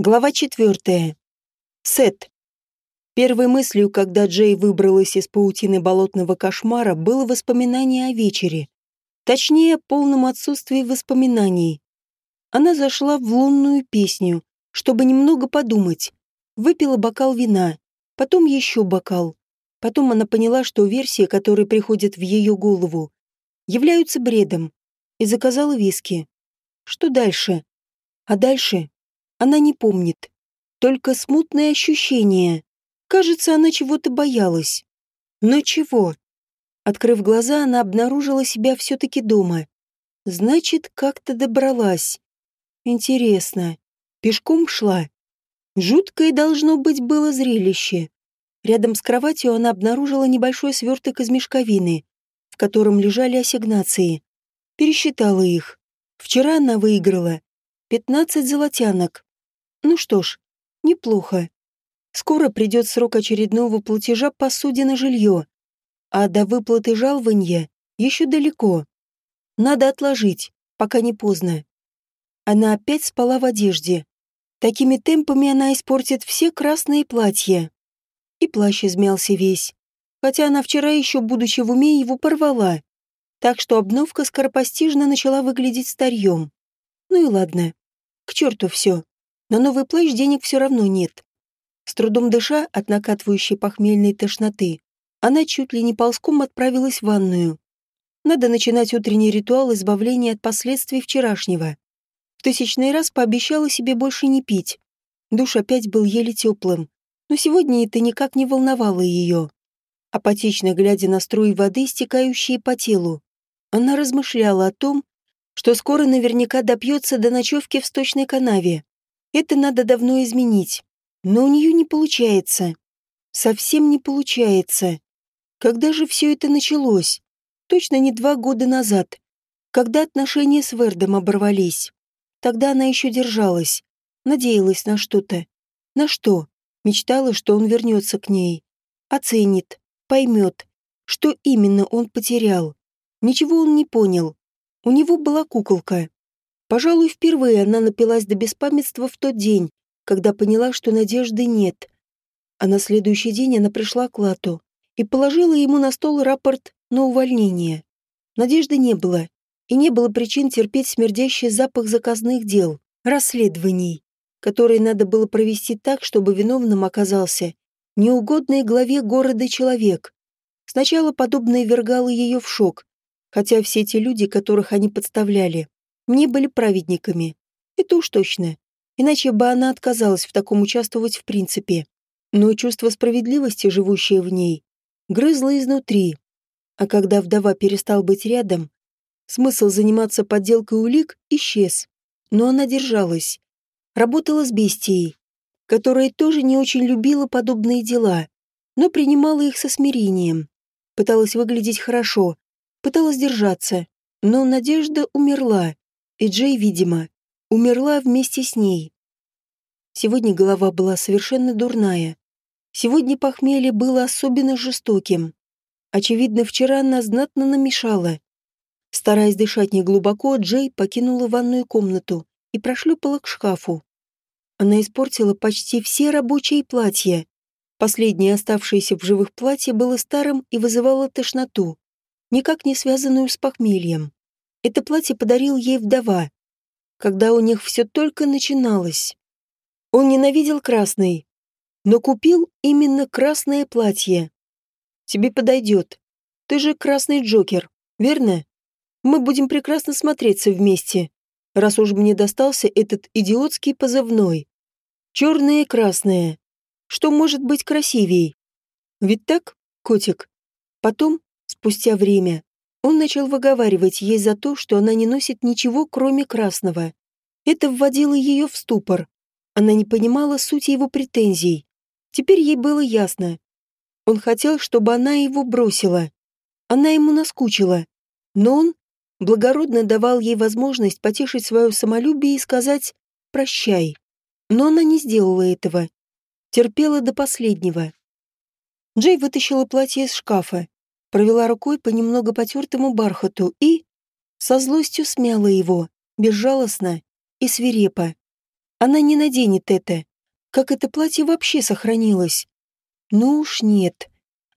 Глава четвертая. Сет. Первой мыслью, когда Джей выбралась из паутины болотного кошмара, было воспоминание о вечере. Точнее, полном отсутствии воспоминаний. Она зашла в лунную песню, чтобы немного подумать. Выпила бокал вина, потом еще бокал. Потом она поняла, что версии, которые приходят в ее голову, являются бредом, и заказала виски. Что дальше? А дальше она не помнит. Только смутное ощущение. Кажется, она чего-то боялась. Но чего? Открыв глаза, она обнаружила себя все-таки дома. Значит, как-то добралась. Интересно, пешком шла? Жуткое должно быть было зрелище. Рядом с кроватью она обнаружила небольшой сверток из мешковины, в котором лежали ассигнации. Пересчитала их. Вчера она выиграла 15 золотянок. Ну что ж, неплохо. Скоро придет срок очередного платежа по суде на жилье, а до выплаты жалования еще далеко. Надо отложить, пока не поздно. Она опять спала в одежде. Такими темпами она испортит все красные платья. И плащ измялся весь. Хотя она вчера еще, будучи в уме, его порвала. Так что обновка скоропостижно начала выглядеть старьем. Ну и ладно. К черту все. На новый плащ денег все равно нет. С трудом дыша от накатывающей похмельной тошноты, она чуть ли не ползком отправилась в ванную. Надо начинать утренний ритуал избавления от последствий вчерашнего. В тысячный раз пообещала себе больше не пить. Душ опять был еле теплым, но сегодня это никак не волновало ее. Апатично глядя на струи воды, стекающие по телу, она размышляла о том, что скоро наверняка допьется до ночевки в сточной канаве. Это надо давно изменить. Но у нее не получается. Совсем не получается. Когда же все это началось? Точно не два года назад. Когда отношения с Вердом оборвались. Тогда она еще держалась. Надеялась на что-то. На что? Мечтала, что он вернется к ней. Оценит. Поймет. Что именно он потерял. Ничего он не понял. У него была куколка. Пожалуй, впервые она напилась до беспамятства в тот день, когда поняла, что надежды нет. А на следующий день она пришла к Лату и положила ему на стол рапорт на увольнение. Надежды не было, и не было причин терпеть смердящий запах заказных дел, расследований, которые надо было провести так, чтобы виновным оказался неугодный главе города человек. Сначала подобное вергало ее в шок, хотя все те люди, которых они подставляли, не были праведниками. Это уж точно. Иначе бы она отказалась в таком участвовать в принципе. Но чувство справедливости, живущее в ней, грызло изнутри. А когда вдова перестал быть рядом, смысл заниматься подделкой улик исчез. Но она держалась. Работала с бестией, которая тоже не очень любила подобные дела, но принимала их со смирением. Пыталась выглядеть хорошо, пыталась держаться, но надежда умерла. И Джей, видимо, умерла вместе с ней. Сегодня голова была совершенно дурная. Сегодня похмелье было особенно жестоким. Очевидно, вчера она знатно намешала. Стараясь дышать неглубоко, Джей покинула ванную комнату и прошлепала к шкафу. Она испортила почти все рабочие платья. Последнее оставшееся в живых платье было старым и вызывало тошноту, никак не связанную с похмельем. Это платье подарил ей вдова, когда у них все только начиналось. Он ненавидел красный, но купил именно красное платье. Тебе подойдет. Ты же красный Джокер, верно? Мы будем прекрасно смотреться вместе, раз уж мне достался этот идиотский позывной. Черное и красное. Что может быть красивей? Ведь так, котик? Потом, спустя время, он начал выговаривать ей за то, что она не носит ничего, кроме красного. Это вводило ее в ступор. Она не понимала сути его претензий. Теперь ей было ясно. Он хотел, чтобы она его бросила. Она ему наскучила. Но он благородно давал ей возможность потешить свое самолюбие и сказать «прощай». Но она не сделала этого. Терпела до последнего. Джей вытащила платье из шкафа провела рукой по немного потертому бархату и... со злостью смяла его, безжалостно и свирепо. Она не наденет это. Как это платье вообще сохранилось? Ну уж нет.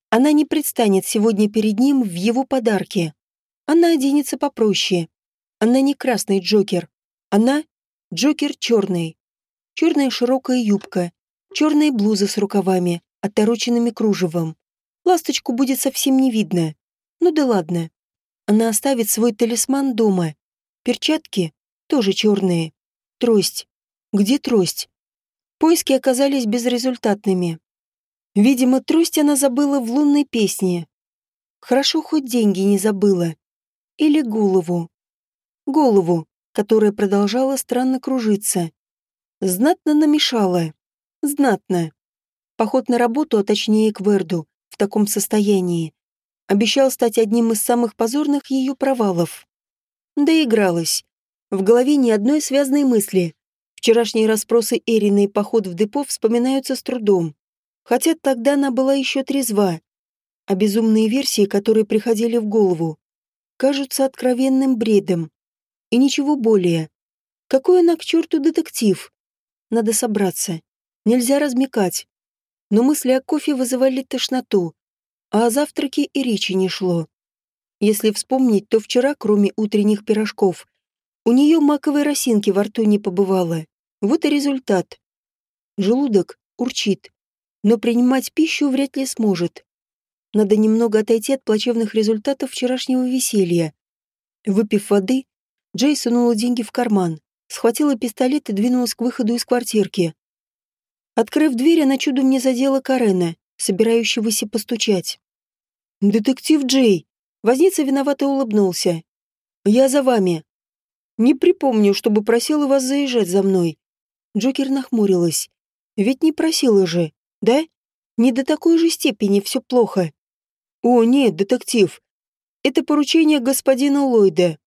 Она не предстанет сегодня перед ним в его подарке. Она оденется попроще. Она не красный Джокер. Она Джокер черный. Черная широкая юбка, черная блуза с рукавами, отороченными кружевом. Ласточку будет совсем не видно. Ну да ладно. Она оставит свой талисман дома. Перчатки тоже черные. Трость. Где трость? Поиски оказались безрезультатными. Видимо, трость она забыла в лунной песне. Хорошо хоть деньги не забыла. Или голову. Голову, которая продолжала странно кружиться. Знатно намешала. Знатно. Поход на работу, а точнее к Верду, таком состоянии, обещал стать одним из самых позорных ее провалов. Доигралась. В голове ни одной связанной мысли. Вчерашние расспросы Эрины и поход в депо вспоминаются с трудом. Хотя тогда она была еще трезва. А безумные версии, которые приходили в голову, кажутся откровенным бредом. И ничего более. Какой она к черту детектив? Надо собраться. Нельзя размекать. Но мысли о кофе вызывали тошноту, а о завтраке и речи не шло. Если вспомнить, то вчера, кроме утренних пирожков, у нее маковой росинки во рту не побывало. Вот и результат. Желудок урчит, но принимать пищу вряд ли сможет. Надо немного отойти от плачевных результатов вчерашнего веселья. Выпив воды, Джей сунула деньги в карман, схватила пистолет и двинулась к выходу из квартирки. Открыв дверь, она чудом не задела Карена, собирающегося постучать. «Детектив Джей!» Возница виновато улыбнулся. «Я за вами». «Не припомню, чтобы просила вас заезжать за мной». Джокер нахмурилась. «Ведь не просила же, да? Не до такой же степени все плохо». «О, нет, детектив. Это поручение господина Ллойда.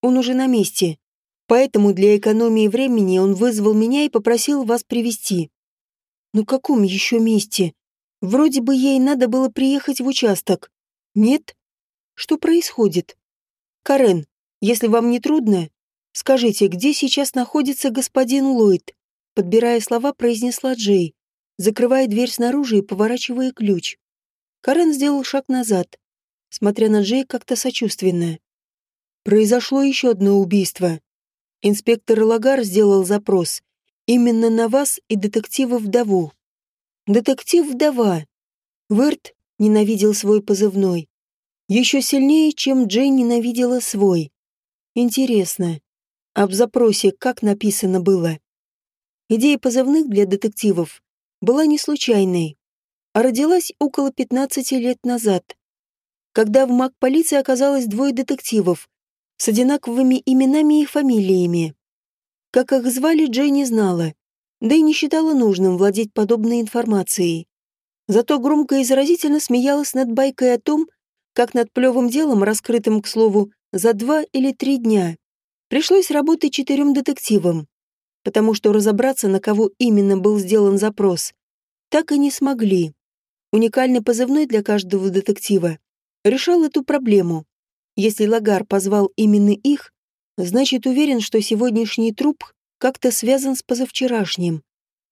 Он уже на месте. Поэтому для экономии времени он вызвал меня и попросил вас привести. Ну каком еще месте? Вроде бы ей надо было приехать в участок. Нет? Что происходит? Карен, если вам не трудно, скажите, где сейчас находится господин Ллойд? Подбирая слова, произнесла Джей, закрывая дверь снаружи и поворачивая ключ. Карен сделал шаг назад, смотря на Джей как-то сочувственно. Произошло еще одно убийство. Инспектор Лагар сделал запрос. Именно на вас и детектива-вдову. Детектив-вдова. Верт ненавидел свой позывной. Еще сильнее, чем Джейн ненавидела свой. Интересно, а в запросе как написано было? Идея позывных для детективов была не случайной, а родилась около 15 лет назад, когда в маг полиции оказалось двое детективов, с одинаковыми именами и фамилиями. Как их звали, Джей не знала, да и не считала нужным владеть подобной информацией. Зато громко и заразительно смеялась над байкой о том, как над плевым делом, раскрытым, к слову, за два или три дня. Пришлось работать четырем детективам, потому что разобраться, на кого именно был сделан запрос, так и не смогли. Уникальный позывной для каждого детектива решал эту проблему. Если Лагар позвал именно их, значит уверен, что сегодняшний труп как-то связан с позавчерашним.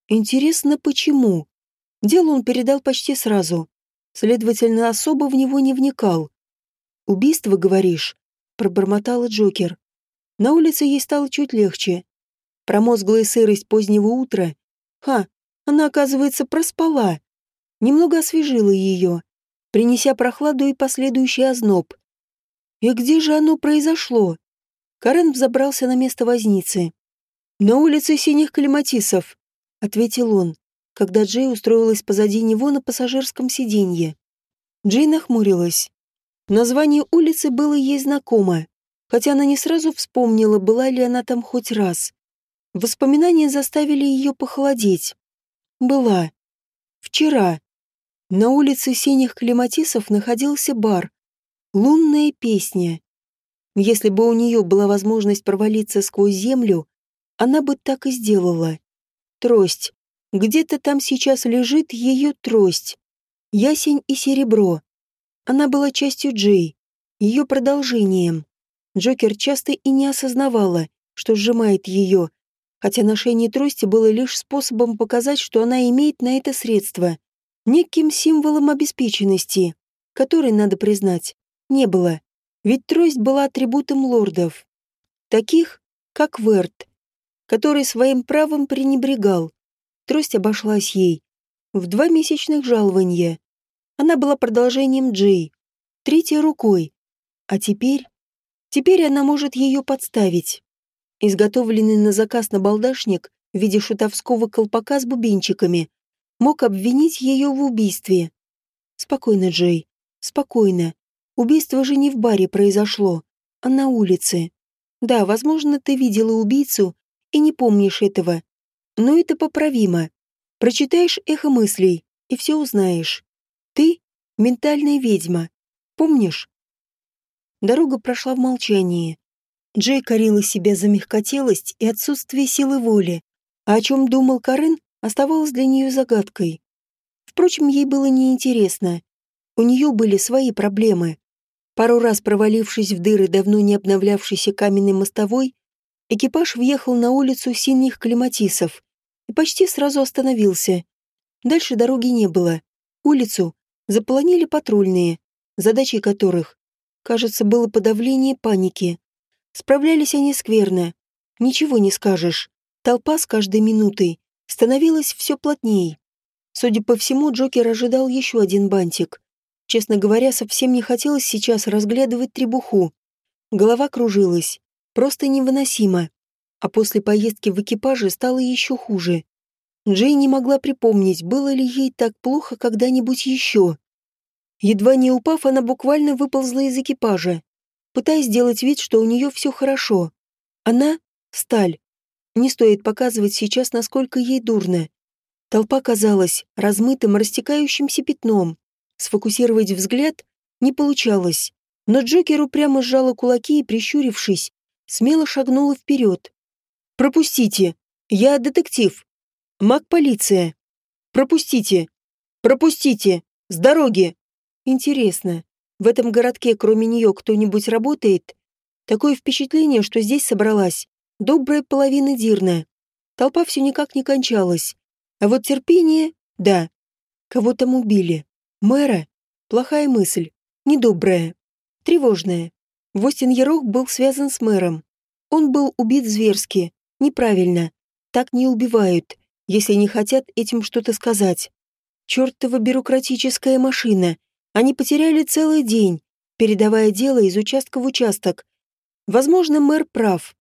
Интересно, почему? Дело он передал почти сразу. Следовательно, особо в него не вникал. «Убийство, говоришь?» — пробормотала Джокер. На улице ей стало чуть легче. Промозглая сырость позднего утра. Ха, она, оказывается, проспала. Немного освежила ее, принеся прохладу и последующий озноб. И где же оно произошло? Карен взобрался на место возницы. «На улице синих клематисов», — ответил он, когда Джей устроилась позади него на пассажирском сиденье. Джей нахмурилась. Название улицы было ей знакомо, хотя она не сразу вспомнила, была ли она там хоть раз. Воспоминания заставили ее похолодеть. Была. Вчера. На улице синих клематисов находился бар, Лунная песня. Если бы у нее была возможность провалиться сквозь землю, она бы так и сделала. Трость. Где-то там сейчас лежит ее трость. Ясень и серебро. Она была частью Джей, ее продолжением. Джокер часто и не осознавала, что сжимает ее, хотя ношение трости было лишь способом показать, что она имеет на это средства, неким символом обеспеченности, который, надо признать, не было, ведь трость была атрибутом лордов, таких, как Верт, который своим правом пренебрегал. Трость обошлась ей в два месячных жалования. Она была продолжением Джей, третьей рукой, а теперь... Теперь она может ее подставить. Изготовленный на заказ набалдашник в виде шутовского колпака с бубенчиками мог обвинить ее в убийстве. Спокойно, Джей, спокойно. Убийство же не в баре произошло, а на улице. Да, возможно, ты видела убийцу и не помнишь этого. Но это поправимо. Прочитаешь эхо мыслей, и все узнаешь. Ты — ментальная ведьма. Помнишь? Дорога прошла в молчании. Джей корила себя за мягкотелость и отсутствие силы воли, а о чем думал Карен, оставалось для нее загадкой. Впрочем, ей было неинтересно. У нее были свои проблемы. Пару раз провалившись в дыры давно не обновлявшейся каменной мостовой, экипаж въехал на улицу синих клематисов и почти сразу остановился. Дальше дороги не было. Улицу заполонили патрульные, задачей которых, кажется, было подавление паники. Справлялись они скверно. Ничего не скажешь. Толпа с каждой минутой становилась все плотней. Судя по всему, Джокер ожидал еще один бантик. Честно говоря, совсем не хотелось сейчас разглядывать требуху. Голова кружилась. Просто невыносимо. А после поездки в экипаже стало еще хуже. Джей не могла припомнить, было ли ей так плохо когда-нибудь еще. Едва не упав, она буквально выползла из экипажа пытаясь сделать вид, что у нее все хорошо. Она — сталь. Не стоит показывать сейчас, насколько ей дурно. Толпа казалась размытым, растекающимся пятном. Сфокусировать взгляд не получалось. Но Джокеру прямо сжала кулаки и, прищурившись, смело шагнула вперед. «Пропустите! Я детектив! Маг-полиция! Пропустите! Пропустите! С дороги!» Интересно, в этом городке кроме нее кто-нибудь работает? Такое впечатление, что здесь собралась добрая половина Дирна. Толпа все никак не кончалась. А вот терпение — да. Кого там убили? Мэра? Плохая мысль. Недобрая. Тревожная. Востин Ярох был связан с мэром. Он был убит зверски. Неправильно. Так не убивают, если не хотят этим что-то сказать. Чёртова бюрократическая машина. Они потеряли целый день, передавая дело из участка в участок. Возможно, мэр прав.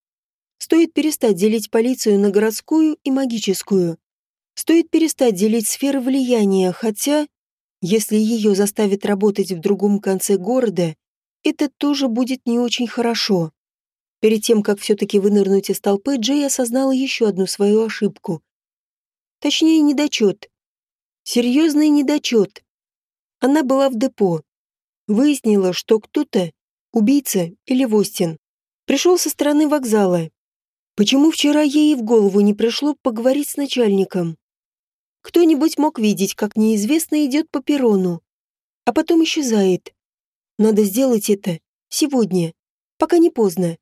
Стоит перестать делить полицию на городскую и магическую. Стоит перестать делить сферы влияния, хотя, если ее заставят работать в другом конце города, это тоже будет не очень хорошо. Перед тем, как все-таки вынырнуть из толпы, Джей осознала еще одну свою ошибку. Точнее, недочет. Серьезный недочет. Она была в депо. Выяснила, что кто-то, убийца или Востин, пришел со стороны вокзала. Почему вчера ей в голову не пришло поговорить с начальником? Кто-нибудь мог видеть, как неизвестно идет по перрону, а потом исчезает. Надо сделать это сегодня, пока не поздно.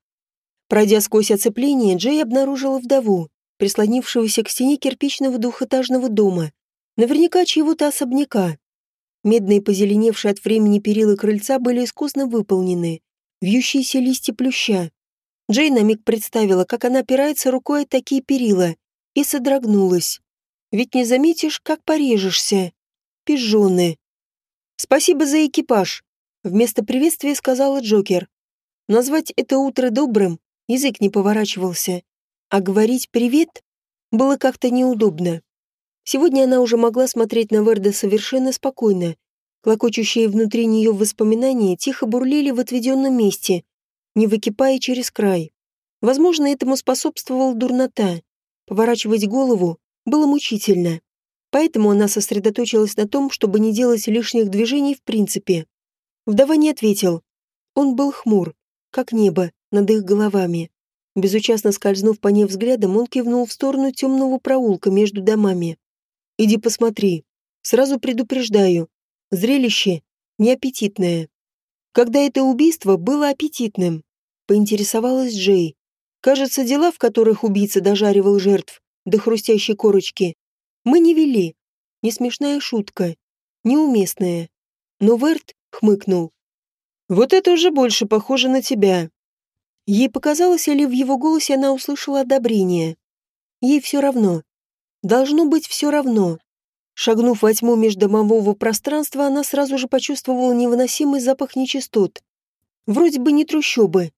Пройдя сквозь оцепление, Джей обнаружила вдову, прислонившегося к стене кирпичного двухэтажного дома, наверняка чьего-то особняка. Медные позеленевшие от времени перила крыльца были искусно выполнены. Вьющиеся листья плюща. Джей на миг представила, как она опирается рукой о такие перила, и содрогнулась. Ведь не заметишь, как порежешься. Пижоны. «Спасибо за экипаж», — вместо приветствия сказала Джокер. Назвать это утро добрым язык не поворачивался, а говорить «привет» было как-то неудобно. Сегодня она уже могла смотреть на Верда совершенно спокойно. Клокочущие внутри нее воспоминания тихо бурлили в отведенном месте, не выкипая через край. Возможно, этому способствовала дурнота. Поворачивать голову было мучительно. Поэтому она сосредоточилась на том, чтобы не делать лишних движений в принципе. Вдова не ответил. Он был хмур, как небо, над их головами. Безучастно скользнув по ней взглядом, он кивнул в сторону темного проулка между домами. Иди посмотри. Сразу предупреждаю. Зрелище неаппетитное. Когда это убийство было аппетитным, поинтересовалась Джей. Кажется, дела, в которых убийца дожаривал жертв до хрустящей корочки, мы не вели. Не смешная шутка, неуместная. Но Верт хмыкнул. «Вот это уже больше похоже на тебя». Ей показалось, или в его голосе она услышала одобрение. Ей все равно. Должно быть все равно. Шагнув во тьму междомового пространства, она сразу же почувствовала невыносимый запах нечистот. Вроде бы не трущобы,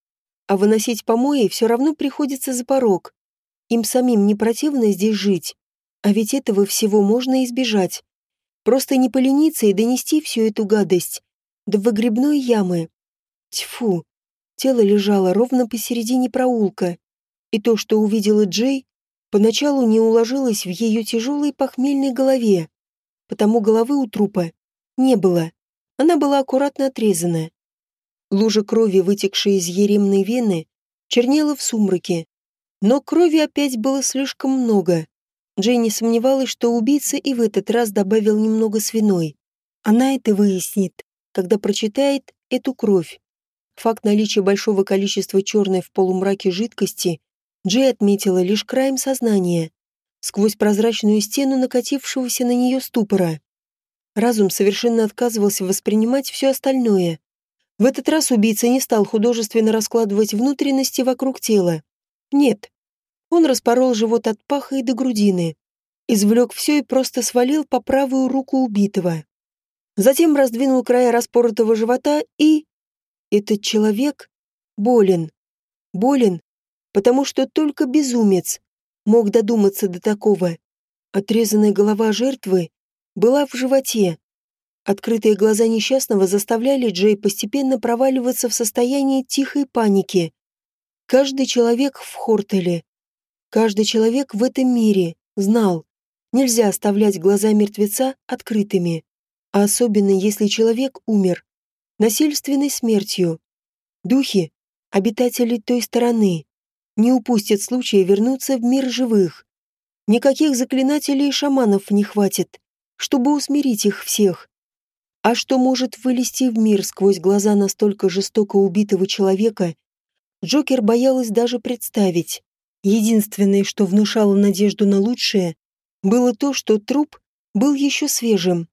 а выносить помои все равно приходится за порог. Им самим не противно здесь жить, а ведь этого всего можно избежать. Просто не полениться и донести всю эту гадость до выгребной ямы. Тьфу, тело лежало ровно посередине проулка, и то, что увидела Джей, поначалу не уложилось в ее тяжелой похмельной голове, потому головы у трупа не было. Она была аккуратно отрезана. Лужа крови, вытекшая из еремной вены, чернела в сумраке. Но крови опять было слишком много. Джейни сомневалась, что убийца и в этот раз добавил немного свиной. Она это выяснит, когда прочитает эту кровь. Факт наличия большого количества черной в полумраке жидкости Джей отметила лишь краем сознания, сквозь прозрачную стену накатившегося на нее ступора. Разум совершенно отказывался воспринимать все остальное. В этот раз убийца не стал художественно раскладывать внутренности вокруг тела. Нет. Он распорол живот от паха и до грудины, извлек все и просто свалил по правую руку убитого. Затем раздвинул края распоротого живота и... Этот человек болен. Болен потому что только безумец мог додуматься до такого. Отрезанная голова жертвы была в животе. Открытые глаза несчастного заставляли Джей постепенно проваливаться в состояние тихой паники. Каждый человек в Хортеле, каждый человек в этом мире знал, нельзя оставлять глаза мертвеца открытыми, а особенно если человек умер насильственной смертью. Духи, обитатели той стороны, не упустит случая вернуться в мир живых. Никаких заклинателей и шаманов не хватит, чтобы усмирить их всех. А что может вылезти в мир сквозь глаза настолько жестоко убитого человека, Джокер боялась даже представить. Единственное, что внушало надежду на лучшее, было то, что труп был еще свежим.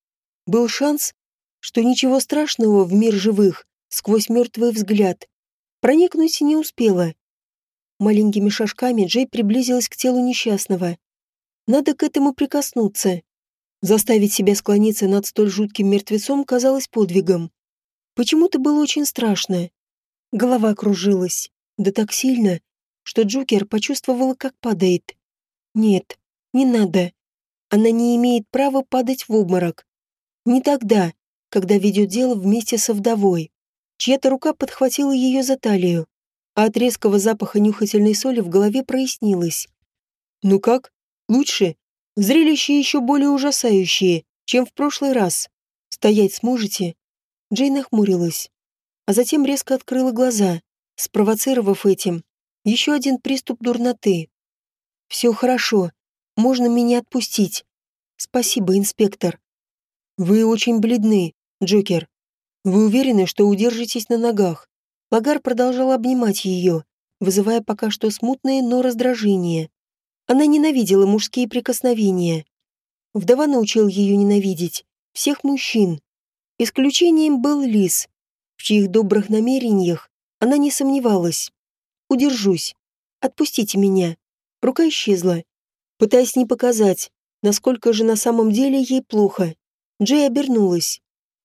Был шанс, что ничего страшного в мир живых сквозь мертвый взгляд проникнуть не успела. Маленькими шажками Джей приблизилась к телу несчастного. Надо к этому прикоснуться. Заставить себя склониться над столь жутким мертвецом казалось подвигом. Почему-то было очень страшно. Голова кружилась, да так сильно, что Джокер почувствовала, как падает. Нет, не надо. Она не имеет права падать в обморок. Не тогда, когда ведет дело вместе со вдовой. Чья-то рука подхватила ее за талию а от резкого запаха нюхательной соли в голове прояснилось. «Ну как? Лучше? Зрелище еще более ужасающее, чем в прошлый раз. Стоять сможете?» Джейн охмурилась, а затем резко открыла глаза, спровоцировав этим еще один приступ дурноты. «Все хорошо. Можно меня отпустить. Спасибо, инспектор. Вы очень бледны, Джокер. Вы уверены, что удержитесь на ногах? Лагар продолжал обнимать ее, вызывая пока что смутное, но раздражение. Она ненавидела мужские прикосновения. Вдова научил ее ненавидеть всех мужчин. Исключением был Лис, в чьих добрых намерениях она не сомневалась. «Удержусь. Отпустите меня». Рука исчезла, пытаясь не показать, насколько же на самом деле ей плохо. Джей обернулась.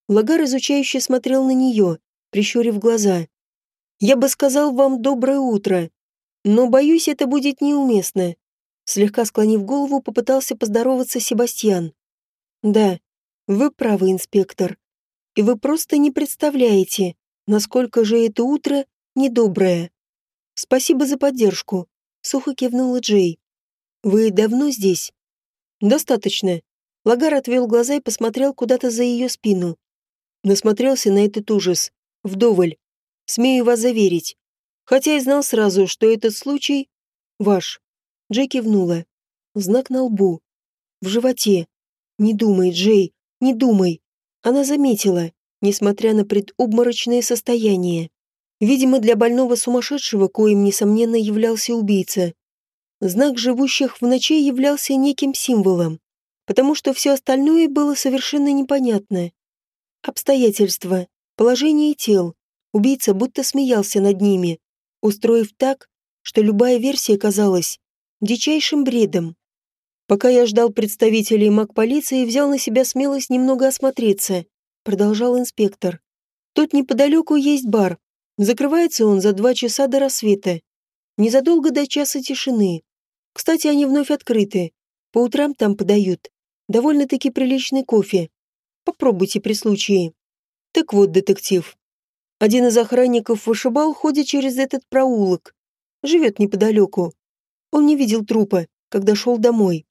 Лагар изучающе смотрел на нее, прищурив глаза. Я бы сказал вам доброе утро, но, боюсь, это будет неуместно. Слегка склонив голову, попытался поздороваться Себастьян. Да, вы правы, инспектор. И вы просто не представляете, насколько же это утро недоброе. Спасибо за поддержку, сухо кивнула Джей. Вы давно здесь? Достаточно. Лагар отвел глаза и посмотрел куда-то за ее спину. Насмотрелся на этот ужас. Вдоволь. Смею вас заверить. Хотя и знал сразу, что этот случай ваш. Джей кивнула. Знак на лбу. В животе. Не думай, Джей, не думай. Она заметила, несмотря на предобморочное состояние. Видимо, для больного сумасшедшего, коим, несомненно, являлся убийца. Знак живущих в ночи являлся неким символом, потому что все остальное было совершенно непонятно. Обстоятельства, положение тел. Убийца будто смеялся над ними, устроив так, что любая версия казалась дичайшим бредом. Пока я ждал представителей маг-полиции, взял на себя смелость немного осмотреться, продолжал инспектор. Тут неподалеку есть бар. Закрывается он за два часа до рассвета. Незадолго до часа тишины. Кстати, они вновь открыты. По утрам там подают. Довольно-таки приличный кофе. Попробуйте при случае. Так вот, детектив. Один из охранников вышибал, ходя через этот проулок. Живет неподалеку. Он не видел трупа, когда шел домой.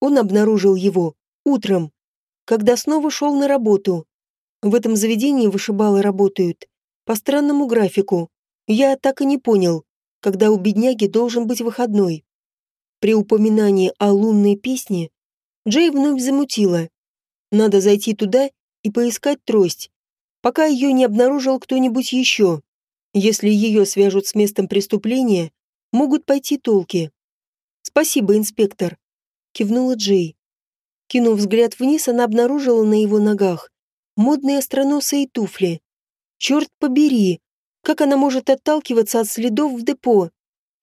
Он обнаружил его утром, когда снова шел на работу. В этом заведении вышибалы работают по странному графику. Я так и не понял, когда у бедняги должен быть выходной. При упоминании о лунной песне Джей вновь замутила. Надо зайти туда и поискать трость, пока ее не обнаружил кто-нибудь еще. Если ее свяжут с местом преступления, могут пойти толки. «Спасибо, инспектор», кивнула Джей. Кинув взгляд вниз, она обнаружила на его ногах модные остроносые туфли. Черт побери, как она может отталкиваться от следов в депо,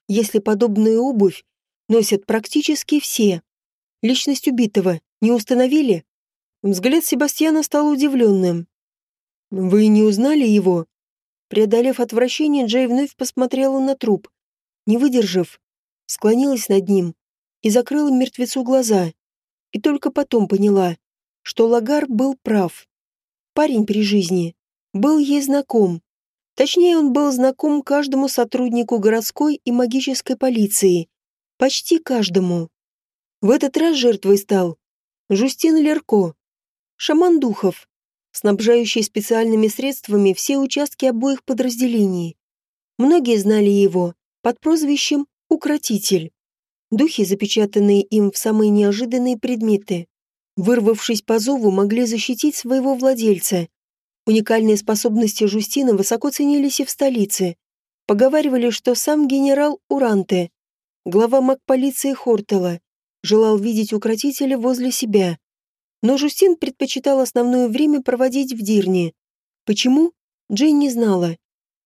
если подобную обувь носят практически все. Личность убитого не установили? Взгляд Себастьяна стал удивленным. «Вы не узнали его?» Преодолев отвращение, Джей вновь посмотрела на труп. Не выдержав, склонилась над ним и закрыла мертвецу глаза. И только потом поняла, что Лагар был прав. Парень при жизни был ей знаком. Точнее, он был знаком каждому сотруднику городской и магической полиции. Почти каждому. В этот раз жертвой стал Жустин Лерко, шаман духов, снабжающий специальными средствами все участки обоих подразделений. Многие знали его под прозвищем «Укротитель». Духи, запечатанные им в самые неожиданные предметы, вырвавшись по зову, могли защитить своего владельца. Уникальные способности Жустина высоко ценились и в столице. Поговаривали, что сам генерал Уранте, глава маг-полиции Хортела, желал видеть укротителя возле себя. Но Жустин предпочитал основное время проводить в Дирне. Почему? Джейн не знала.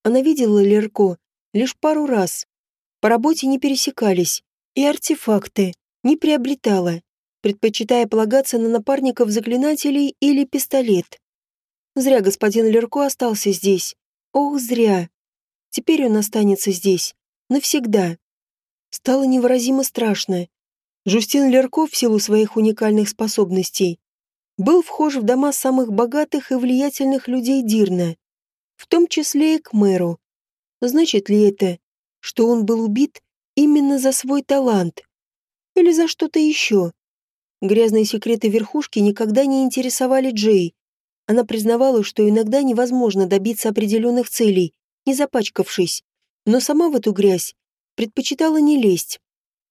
Она видела Лерко лишь пару раз. По работе не пересекались, и артефакты не приобретала, предпочитая полагаться на напарников заклинателей или пистолет. Зря господин Лерко остался здесь. Ох, зря. Теперь он останется здесь. Навсегда. Стало невыразимо страшно. Жустин Лерко в силу своих уникальных способностей был вхож в дома самых богатых и влиятельных людей Дирна, в том числе и к мэру. Значит ли это, что он был убит именно за свой талант. Или за что-то еще. Грязные секреты верхушки никогда не интересовали Джей. Она признавала, что иногда невозможно добиться определенных целей, не запачкавшись. Но сама в эту грязь предпочитала не лезть.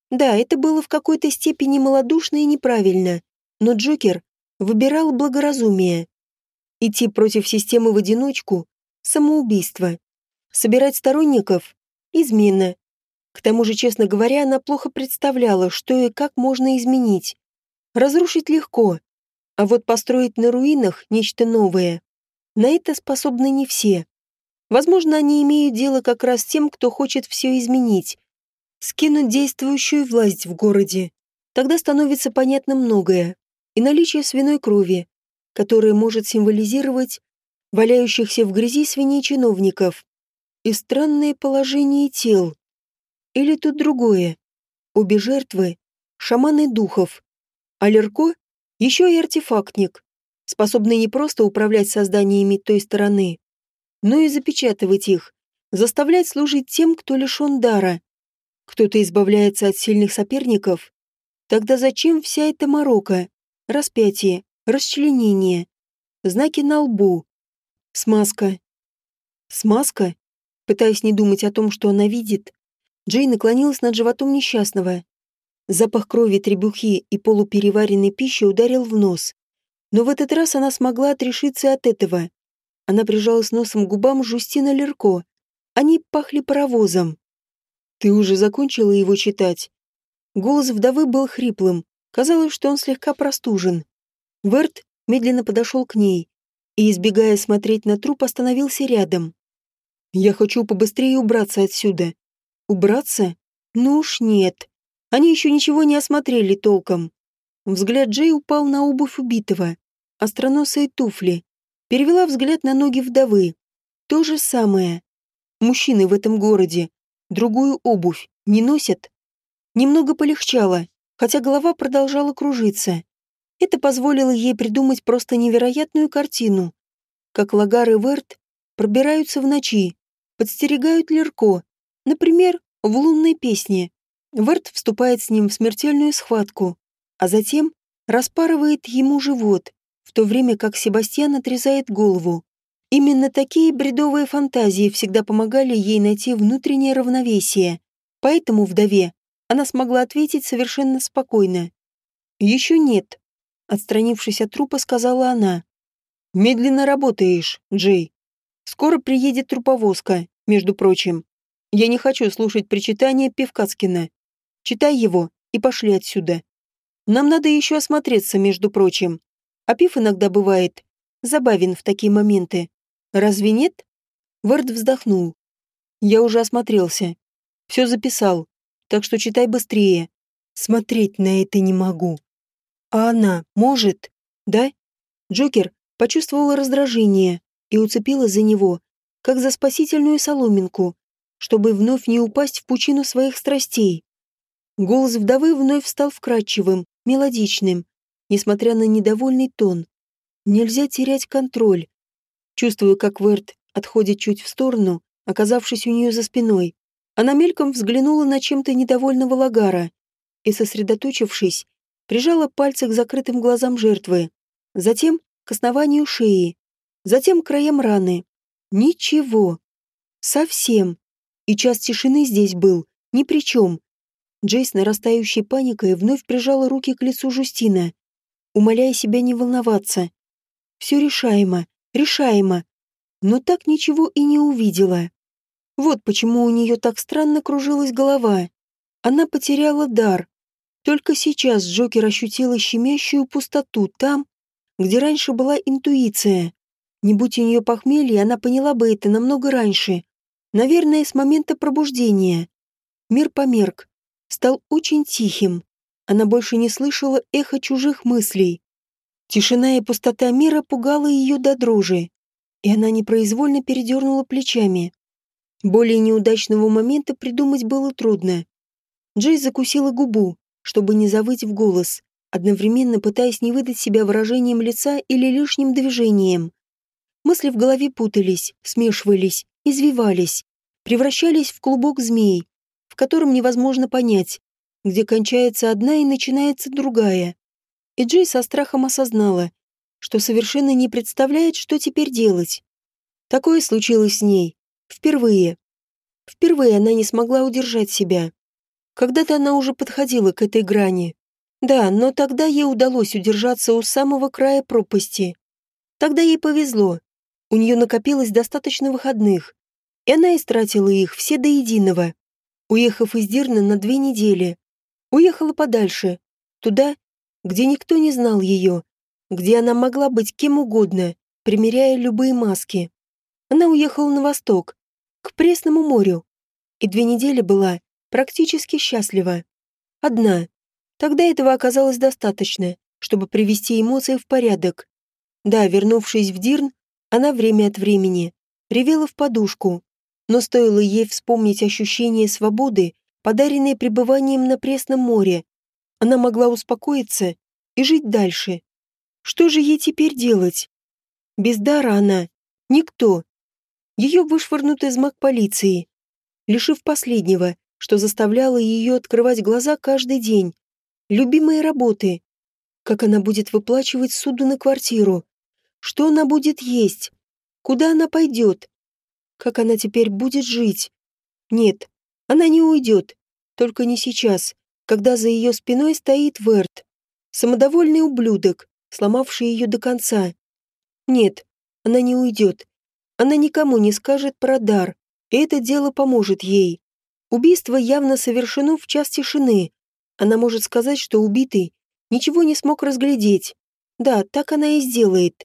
Да, это было в какой-то степени малодушно и неправильно, но Джокер выбирал благоразумие. Идти против системы в одиночку – самоубийство. Собирать сторонников – измена. К тому же, честно говоря, она плохо представляла, что и как можно изменить. Разрушить легко, а вот построить на руинах нечто новое. На это способны не все. Возможно, они имеют дело как раз с тем, кто хочет все изменить. Скинуть действующую власть в городе. Тогда становится понятно многое. И наличие свиной крови, которая может символизировать валяющихся в грязи свиней чиновников. И странное положение тел, или тут другое? Обе жертвы — шаманы духов. А еще и артефактник, способный не просто управлять созданиями той стороны, но и запечатывать их, заставлять служить тем, кто лишен дара. Кто-то избавляется от сильных соперников. Тогда зачем вся эта морока? Распятие, расчленение, знаки на лбу, смазка. Смазка? Пытаясь не думать о том, что она видит, Джей наклонилась над животом несчастного. Запах крови, требухи и полупереваренной пищи ударил в нос. Но в этот раз она смогла отрешиться от этого. Она прижалась носом к губам Жустина Лерко, Они пахли паровозом. «Ты уже закончила его читать?» Голос вдовы был хриплым. Казалось, что он слегка простужен. Верт медленно подошел к ней и, избегая смотреть на труп, остановился рядом. «Я хочу побыстрее убраться отсюда». «Убраться? Ну уж нет. Они еще ничего не осмотрели толком». Взгляд Джей упал на обувь убитого, остроносые туфли. Перевела взгляд на ноги вдовы. То же самое. Мужчины в этом городе другую обувь не носят. Немного полегчало, хотя голова продолжала кружиться. Это позволило ей придумать просто невероятную картину. Как Лагар и Верт пробираются в ночи, подстерегают Лерко, например, в лунной песне. Верт вступает с ним в смертельную схватку, а затем распарывает ему живот, в то время как Себастьян отрезает голову. Именно такие бредовые фантазии всегда помогали ей найти внутреннее равновесие. Поэтому вдове она смогла ответить совершенно спокойно. «Еще нет», — отстранившись от трупа, сказала она. «Медленно работаешь, Джей. Скоро приедет труповозка, между прочим. Я не хочу слушать причитания Певкацкина. Читай его и пошли отсюда. Нам надо еще осмотреться, между прочим. А Пив иногда бывает забавен в такие моменты. Разве нет? Вард вздохнул. Я уже осмотрелся. Все записал. Так что читай быстрее. Смотреть на это не могу. А она может? Да? Джокер почувствовала раздражение и уцепилась за него, как за спасительную соломинку, чтобы вновь не упасть в пучину своих страстей. Голос вдовы вновь стал вкрадчивым, мелодичным, несмотря на недовольный тон. Нельзя терять контроль. Чувствую, как Верт отходит чуть в сторону, оказавшись у нее за спиной. Она мельком взглянула на чем-то недовольного Лагара и, сосредоточившись, прижала пальцы к закрытым глазам жертвы, затем к основанию шеи, затем к краям раны. Ничего. Совсем. И час тишины здесь был ни при чем. Джейс, нарастающей паникой, вновь прижала руки к лицу Жустина, умоляя себя не волноваться. Все решаемо решаемо, но так ничего и не увидела. Вот почему у нее так странно кружилась голова. Она потеряла дар. Только сейчас Джокер ощутила щемящую пустоту там, где раньше была интуиция. Не будь у нее похмелья, она поняла бы это намного раньше. Наверное, с момента пробуждения. Мир померк. Стал очень тихим. Она больше не слышала эхо чужих мыслей. Тишина и пустота мира пугала ее до дрожи, и она непроизвольно передернула плечами. Более неудачного момента придумать было трудно. Джей закусила губу, чтобы не завыть в голос, одновременно пытаясь не выдать себя выражением лица или лишним движением. Мысли в голове путались, смешивались, извивались, превращались в клубок змей, котором невозможно понять, где кончается одна и начинается другая. И Джей со страхом осознала, что совершенно не представляет, что теперь делать. Такое случилось с ней. Впервые. Впервые она не смогла удержать себя. Когда-то она уже подходила к этой грани. Да, но тогда ей удалось удержаться у самого края пропасти. Тогда ей повезло. У нее накопилось достаточно выходных. И она истратила их все до единого. Уехав из Дирна на две недели. Уехала подальше. Туда, где никто не знал ее, где она могла быть кем угодно, примеряя любые маски. Она уехала на восток, к Пресному морю, и две недели была практически счастлива. Одна. Тогда этого оказалось достаточно, чтобы привести эмоции в порядок. Да, вернувшись в Дирн, она время от времени ревела в подушку, но стоило ей вспомнить ощущение свободы, подаренное пребыванием на Пресном море, она могла успокоиться и жить дальше. Что же ей теперь делать? Без дара она. Никто. Ее вышвырнут из маг полиции, лишив последнего, что заставляло ее открывать глаза каждый день. Любимые работы. Как она будет выплачивать суду на квартиру? Что она будет есть? Куда она пойдет? Как она теперь будет жить? Нет, она не уйдет. Только не сейчас когда за ее спиной стоит Верт, самодовольный ублюдок, сломавший ее до конца. Нет, она не уйдет. Она никому не скажет про дар. И это дело поможет ей. Убийство явно совершено в час тишины. Она может сказать, что убитый ничего не смог разглядеть. Да, так она и сделает.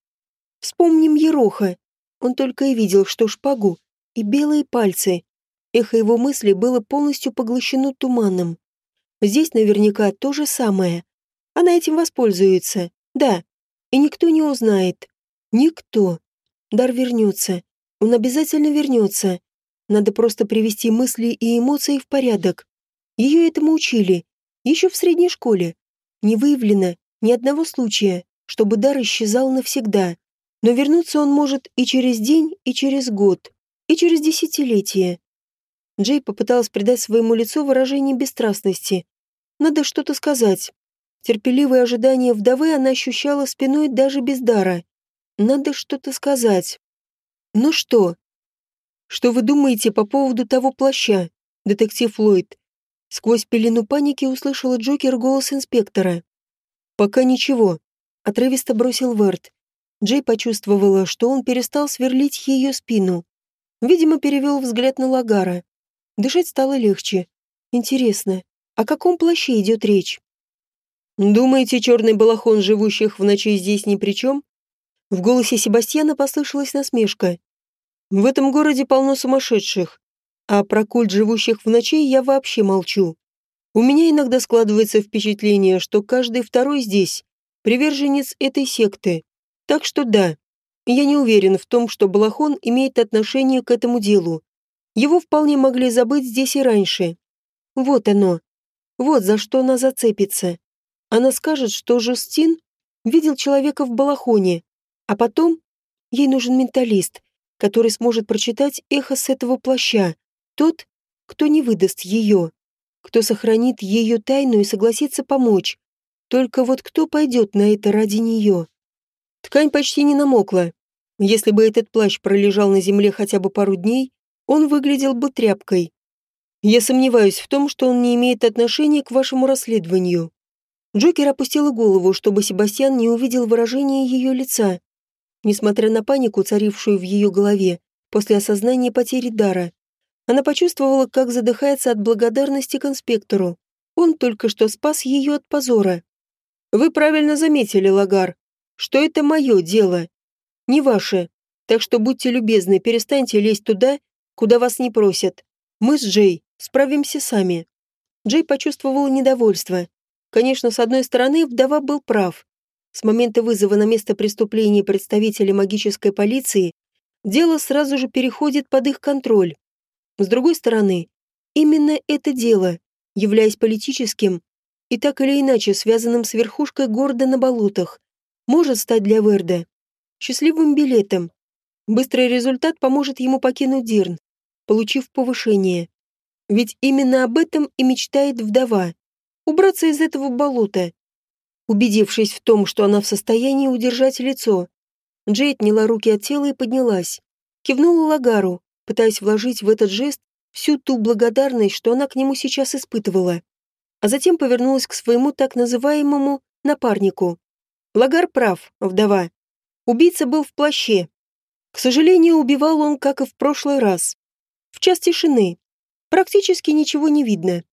Вспомним Ероха. Он только и видел, что шпагу и белые пальцы. Эхо его мысли было полностью поглощено туманом. Здесь наверняка то же самое. Она этим воспользуется. Да. И никто не узнает. Никто. Дар вернется. Он обязательно вернется. Надо просто привести мысли и эмоции в порядок. Ее этому учили. Еще в средней школе. Не выявлено ни одного случая, чтобы дар исчезал навсегда. Но вернуться он может и через день, и через год, и через десятилетие. Джей попыталась придать своему лицу выражение бесстрастности. Надо что-то сказать. Терпеливое ожидание вдовы она ощущала спиной даже без дара. Надо что-то сказать. Ну что? Что вы думаете по поводу того плаща, детектив Ллойд? Сквозь пелену паники услышала Джокер голос инспектора. Пока ничего. Отрывисто бросил Верт. Джей почувствовала, что он перестал сверлить ее спину. Видимо, перевел взгляд на Лагара. Дышать стало легче. Интересно, о каком плаще идет речь? «Думаете, черный балахон живущих в ночи здесь ни при чем?» В голосе Себастьяна послышалась насмешка. «В этом городе полно сумасшедших, а про культ живущих в ночи я вообще молчу. У меня иногда складывается впечатление, что каждый второй здесь – приверженец этой секты. Так что да, я не уверен в том, что Балахон имеет отношение к этому делу. Его вполне могли забыть здесь и раньше. Вот оно. Вот за что она зацепится. Она скажет, что Жустин видел человека в Балахоне, а потом ей нужен менталист, который сможет прочитать эхо с этого плаща. Тот, кто не выдаст ее, кто сохранит ее тайну и согласится помочь. Только вот кто пойдет на это ради нее? Ткань почти не намокла. Если бы этот плащ пролежал на земле хотя бы пару дней, он выглядел бы тряпкой. Я сомневаюсь в том, что он не имеет отношения к вашему расследованию. Джокер опустила голову, чтобы Себастьян не увидел выражения ее лица. Несмотря на панику, царившую в ее голове, после осознания потери дара, она почувствовала, как задыхается от благодарности к инспектору. Он только что спас ее от позора. «Вы правильно заметили, Лагар что это мое дело, не ваше. Так что будьте любезны, перестаньте лезть туда, куда вас не просят. Мы с Джей справимся сами». Джей почувствовал недовольство. Конечно, с одной стороны, вдова был прав. С момента вызова на место преступления представителя магической полиции дело сразу же переходит под их контроль. С другой стороны, именно это дело, являясь политическим и так или иначе связанным с верхушкой города на болотах, может стать для Верда счастливым билетом. Быстрый результат поможет ему покинуть Дирн, получив повышение. Ведь именно об этом и мечтает вдова. Убраться из этого болота. Убедившись в том, что она в состоянии удержать лицо, Джей отняла руки от тела и поднялась. Кивнула Лагару, пытаясь вложить в этот жест всю ту благодарность, что она к нему сейчас испытывала. А затем повернулась к своему так называемому напарнику. Лагар прав, вдова. Убийца был в плаще. К сожалению, убивал он, как и в прошлый раз. В час тишины. Практически ничего не видно.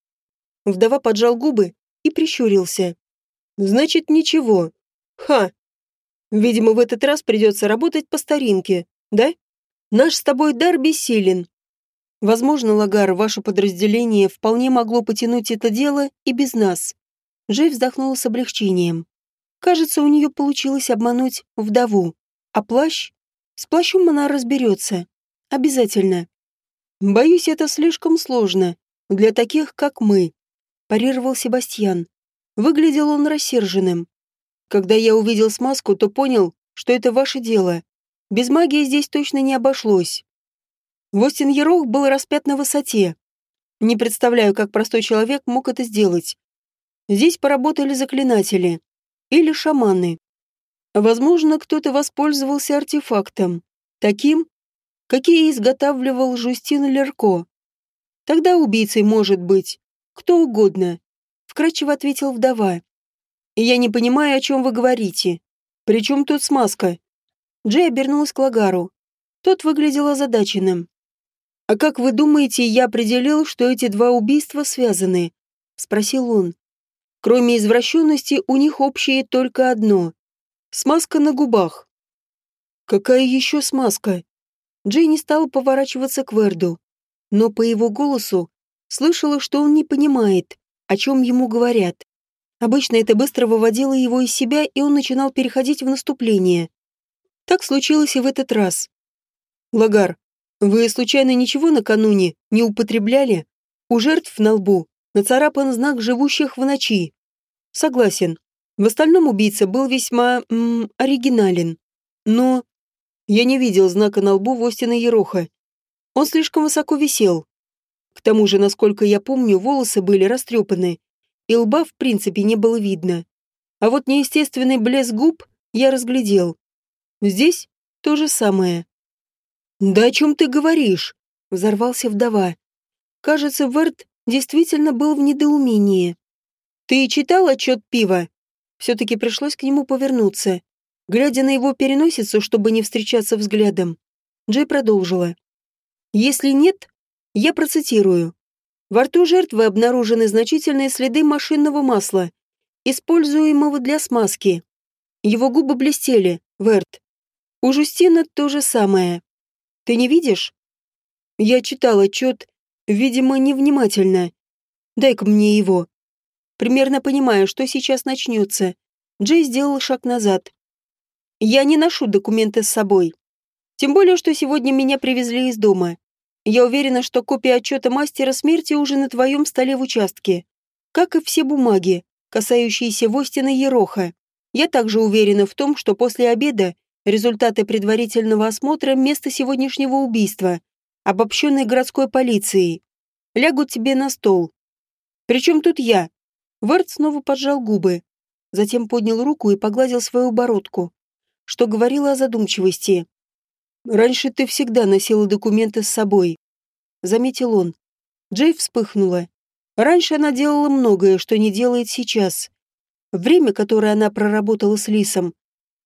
Вдова поджал губы и прищурился. Значит, ничего. Ха. Видимо, в этот раз придется работать по старинке, да? Наш с тобой дар бессилен. Возможно, Лагар, ваше подразделение вполне могло потянуть это дело и без нас. Джей вздохнула с облегчением. Кажется, у нее получилось обмануть вдову. А плащ? С плащом она разберется. Обязательно. Боюсь, это слишком сложно. Для таких, как мы. Парировал Себастьян. Выглядел он рассерженным. Когда я увидел смазку, то понял, что это ваше дело. Без магии здесь точно не обошлось. Востин Ерох был распят на высоте. Не представляю, как простой человек мог это сделать. Здесь поработали заклинатели или шаманы. Возможно, кто-то воспользовался артефактом, таким, какие изготавливал Жустин Лерко. Тогда убийцей может быть кто угодно, вкратчиво ответил вдова. Я не понимаю, о чем вы говорите. Причем тут смазка? Джей обернулась к Лагару. Тот выглядел озадаченным. «А как вы думаете, я определил, что эти два убийства связаны?» — спросил он. «Кроме извращенности, у них общее только одно — смазка на губах». «Какая еще смазка?» Джей стала поворачиваться к Верду, но по его голосу слышала, что он не понимает, о чем ему говорят. Обычно это быстро выводило его из себя, и он начинал переходить в наступление. Так случилось и в этот раз. «Лагар, вы случайно ничего накануне не употребляли? У жертв на лбу нацарапан знак живущих в ночи. Согласен. В остальном убийца был весьма... М, оригинален. Но... Я не видел знака на лбу Востина Ероха. Он слишком высоко висел. К тому же, насколько я помню, волосы были растрепаны, и лба в принципе не было видно. А вот неестественный блеск губ я разглядел. Здесь то же самое. «Да о чем ты говоришь?» — взорвался вдова. Кажется, Верт действительно был в недоумении. «Ты читал отчет пива?» Все-таки пришлось к нему повернуться. Глядя на его переносицу, чтобы не встречаться взглядом, Джей продолжила. «Если нет, я процитирую. Во рту жертвы обнаружены значительные следы машинного масла, используемого для смазки. Его губы блестели, Верт. У Жустина то же самое. Ты не видишь? Я читал отчет, видимо, невнимательно. Дай-ка мне его. Примерно понимая, что сейчас начнется, Джей сделал шаг назад. Я не ношу документы с собой. Тем более, что сегодня меня привезли из дома. Я уверена, что копия отчета мастера смерти уже на твоем столе в участке. Как и все бумаги, касающиеся Востина Ероха. Я также уверена в том, что после обеда результаты предварительного осмотра места сегодняшнего убийства, обобщенной городской полицией, лягут тебе на стол. Причем тут я? Вард снова поджал губы, затем поднял руку и погладил свою бородку, что говорило о задумчивости. Раньше ты всегда носила документы с собой. Заметил он. Джей вспыхнула. Раньше она делала многое, что не делает сейчас. Время, которое она проработала с Лисом,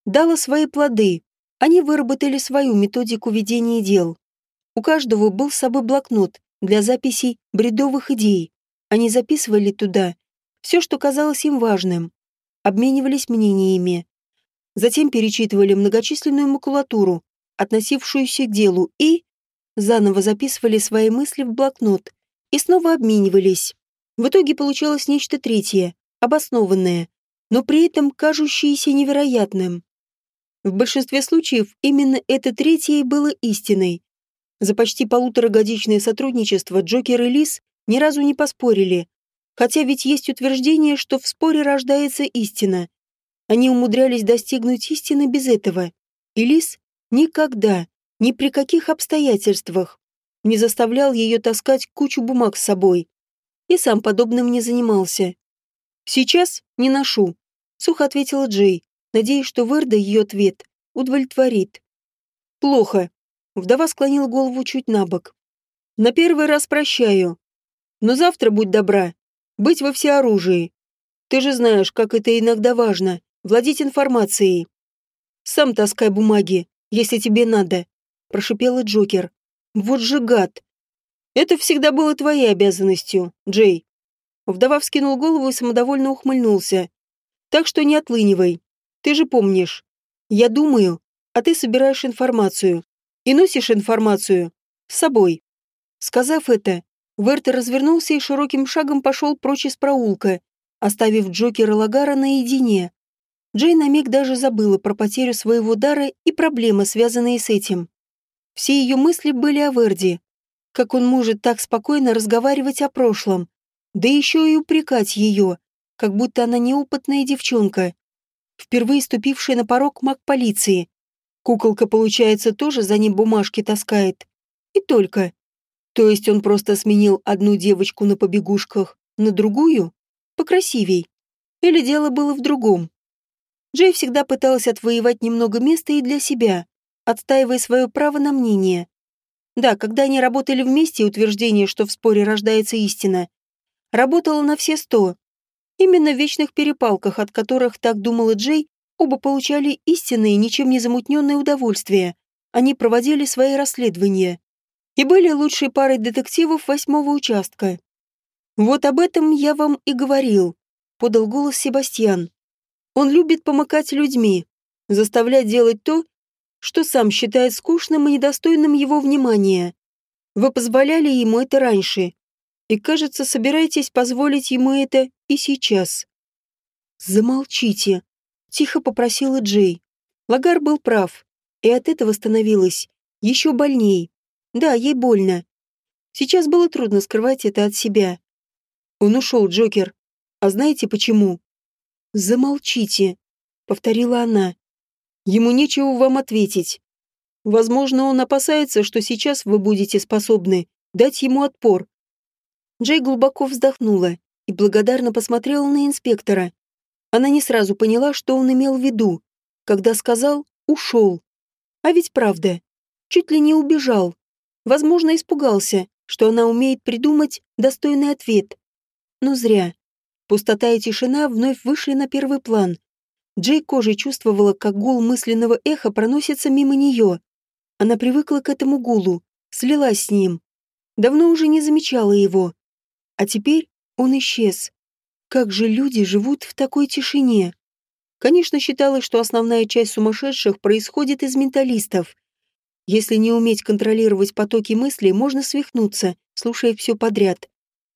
дало свои плоды. Они выработали свою методику ведения дел. У каждого был с собой блокнот для записей бредовых идей. Они записывали туда все, что казалось им важным, обменивались мнениями. Затем перечитывали многочисленную макулатуру, относившуюся к делу, и заново записывали свои мысли в блокнот и снова обменивались. В итоге получалось нечто третье, обоснованное, но при этом кажущееся невероятным. В большинстве случаев именно это третье и было истиной. За почти полуторагодичное сотрудничество Джокер и Лис ни разу не поспорили, хотя ведь есть утверждение, что в споре рождается истина. Они умудрялись достигнуть истины без этого, и Лис Никогда, ни при каких обстоятельствах не заставлял ее таскать кучу бумаг с собой. И сам подобным не занимался. «Сейчас не ношу», — сухо ответила Джей, надеясь, что Верда ее ответ удовлетворит. «Плохо», — вдова склонила голову чуть на бок. «На первый раз прощаю. Но завтра будь добра, быть во всеоружии. Ты же знаешь, как это иногда важно, владеть информацией. Сам таскай бумаги, если тебе надо», — прошипела Джокер. «Вот же гад!» «Это всегда было твоей обязанностью, Джей». Вдова вскинул голову и самодовольно ухмыльнулся. «Так что не отлынивай. Ты же помнишь. Я думаю, а ты собираешь информацию. И носишь информацию с собой». Сказав это, Вертер развернулся и широким шагом пошел прочь из проулка, оставив Джокера Лагара наедине. Джей на миг даже забыла про потерю своего дара и проблемы, связанные с этим. Все ее мысли были о Верди. Как он может так спокойно разговаривать о прошлом, да еще и упрекать ее, как будто она неопытная девчонка, впервые ступившая на порог маг полиции. Куколка, получается, тоже за ним бумажки таскает. И только. То есть он просто сменил одну девочку на побегушках на другую? Покрасивей. Или дело было в другом? Джей всегда пыталась отвоевать немного места и для себя, отстаивая свое право на мнение. Да, когда они работали вместе, утверждение, что в споре рождается истина, работало на все сто. Именно в вечных перепалках, от которых, так думала Джей, оба получали истинное, ничем не замутненное удовольствие. Они проводили свои расследования. и были лучшей парой детективов восьмого участка. Вот об этом я вам и говорил, подал голос Себастьян. Он любит помыкать людьми, заставлять делать то, что сам считает скучным и недостойным его внимания. Вы позволяли ему это раньше, и, кажется, собираетесь позволить ему это и сейчас. Замолчите, тихо попросила Джей. Лагар был прав, и от этого становилось еще больней. Да, ей больно. Сейчас было трудно скрывать это от себя. Он ушел, Джокер. А знаете почему? Замолчите, повторила она. Ему нечего вам ответить. Возможно, он опасается, что сейчас вы будете способны дать ему отпор. Джей глубоко вздохнула и благодарно посмотрела на инспектора. Она не сразу поняла, что он имел в виду, когда сказал «ушел». А ведь правда, чуть ли не убежал. Возможно, испугался, что она умеет придумать достойный ответ. Но зря. Пустота и тишина вновь вышли на первый план. Джей кожей чувствовала, как гул мысленного эха проносится мимо нее. Она привыкла к этому гулу, слилась с ним. Давно уже не замечала его. А теперь он исчез. Как же люди живут в такой тишине? Конечно, считалось, что основная часть сумасшедших происходит из менталистов. Если не уметь контролировать потоки мыслей, можно свихнуться, слушая все подряд.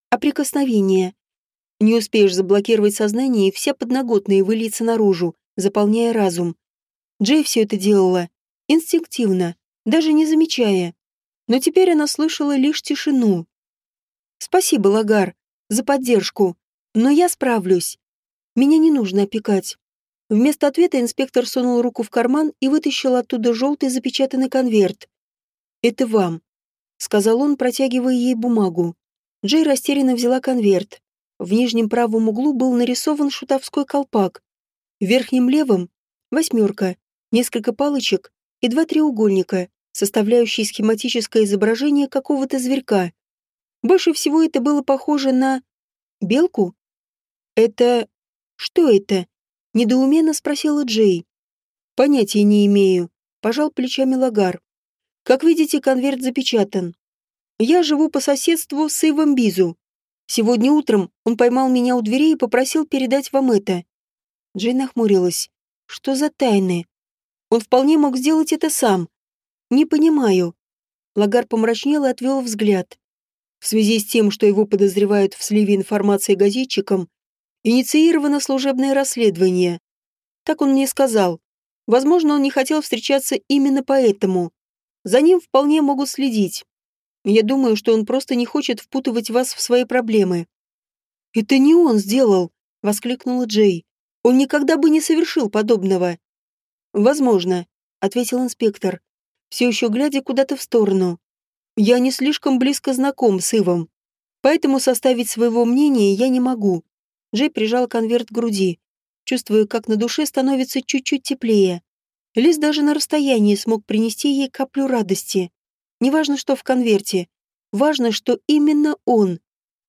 А прикосновение? Не успеешь заблокировать сознание, и вся подноготная выльется наружу, заполняя разум. Джей все это делала. Инстинктивно, даже не замечая. Но теперь она слышала лишь тишину. «Спасибо, Лагар, за поддержку, но я справлюсь. Меня не нужно опекать». Вместо ответа инспектор сунул руку в карман и вытащил оттуда желтый запечатанный конверт. «Это вам», — сказал он, протягивая ей бумагу. Джей растерянно взяла конверт. В нижнем правом углу был нарисован шутовской колпак. В верхнем левом — восьмерка, несколько палочек и два треугольника, составляющие схематическое изображение какого-то зверька. Больше всего это было похоже на... белку? Это... что это? Недоуменно спросила Джей. Понятия не имею. Пожал плечами Лагар. Как видите, конверт запечатан. Я живу по соседству с Ивом Бизу. Сегодня утром он поймал меня у двери и попросил передать вам это. Джей нахмурилась. Что за тайны? Он вполне мог сделать это сам. Не понимаю. Лагар помрачнел и отвел взгляд. В связи с тем, что его подозревают в сливе информации газетчикам, инициировано служебное расследование. Так он мне сказал. Возможно, он не хотел встречаться именно поэтому. За ним вполне могут следить. Я думаю, что он просто не хочет впутывать вас в свои проблемы». «Это не он сделал!» — воскликнула Джей. «Он никогда бы не совершил подобного». «Возможно», — ответил инспектор, все еще глядя куда-то в сторону. «Я не слишком близко знаком с Ивом, поэтому составить своего мнения я не могу». Джей прижал конверт к груди, чувствуя, как на душе становится чуть-чуть теплее. Лис даже на расстоянии смог принести ей каплю радости. Неважно, что в конверте. Важно, что именно он,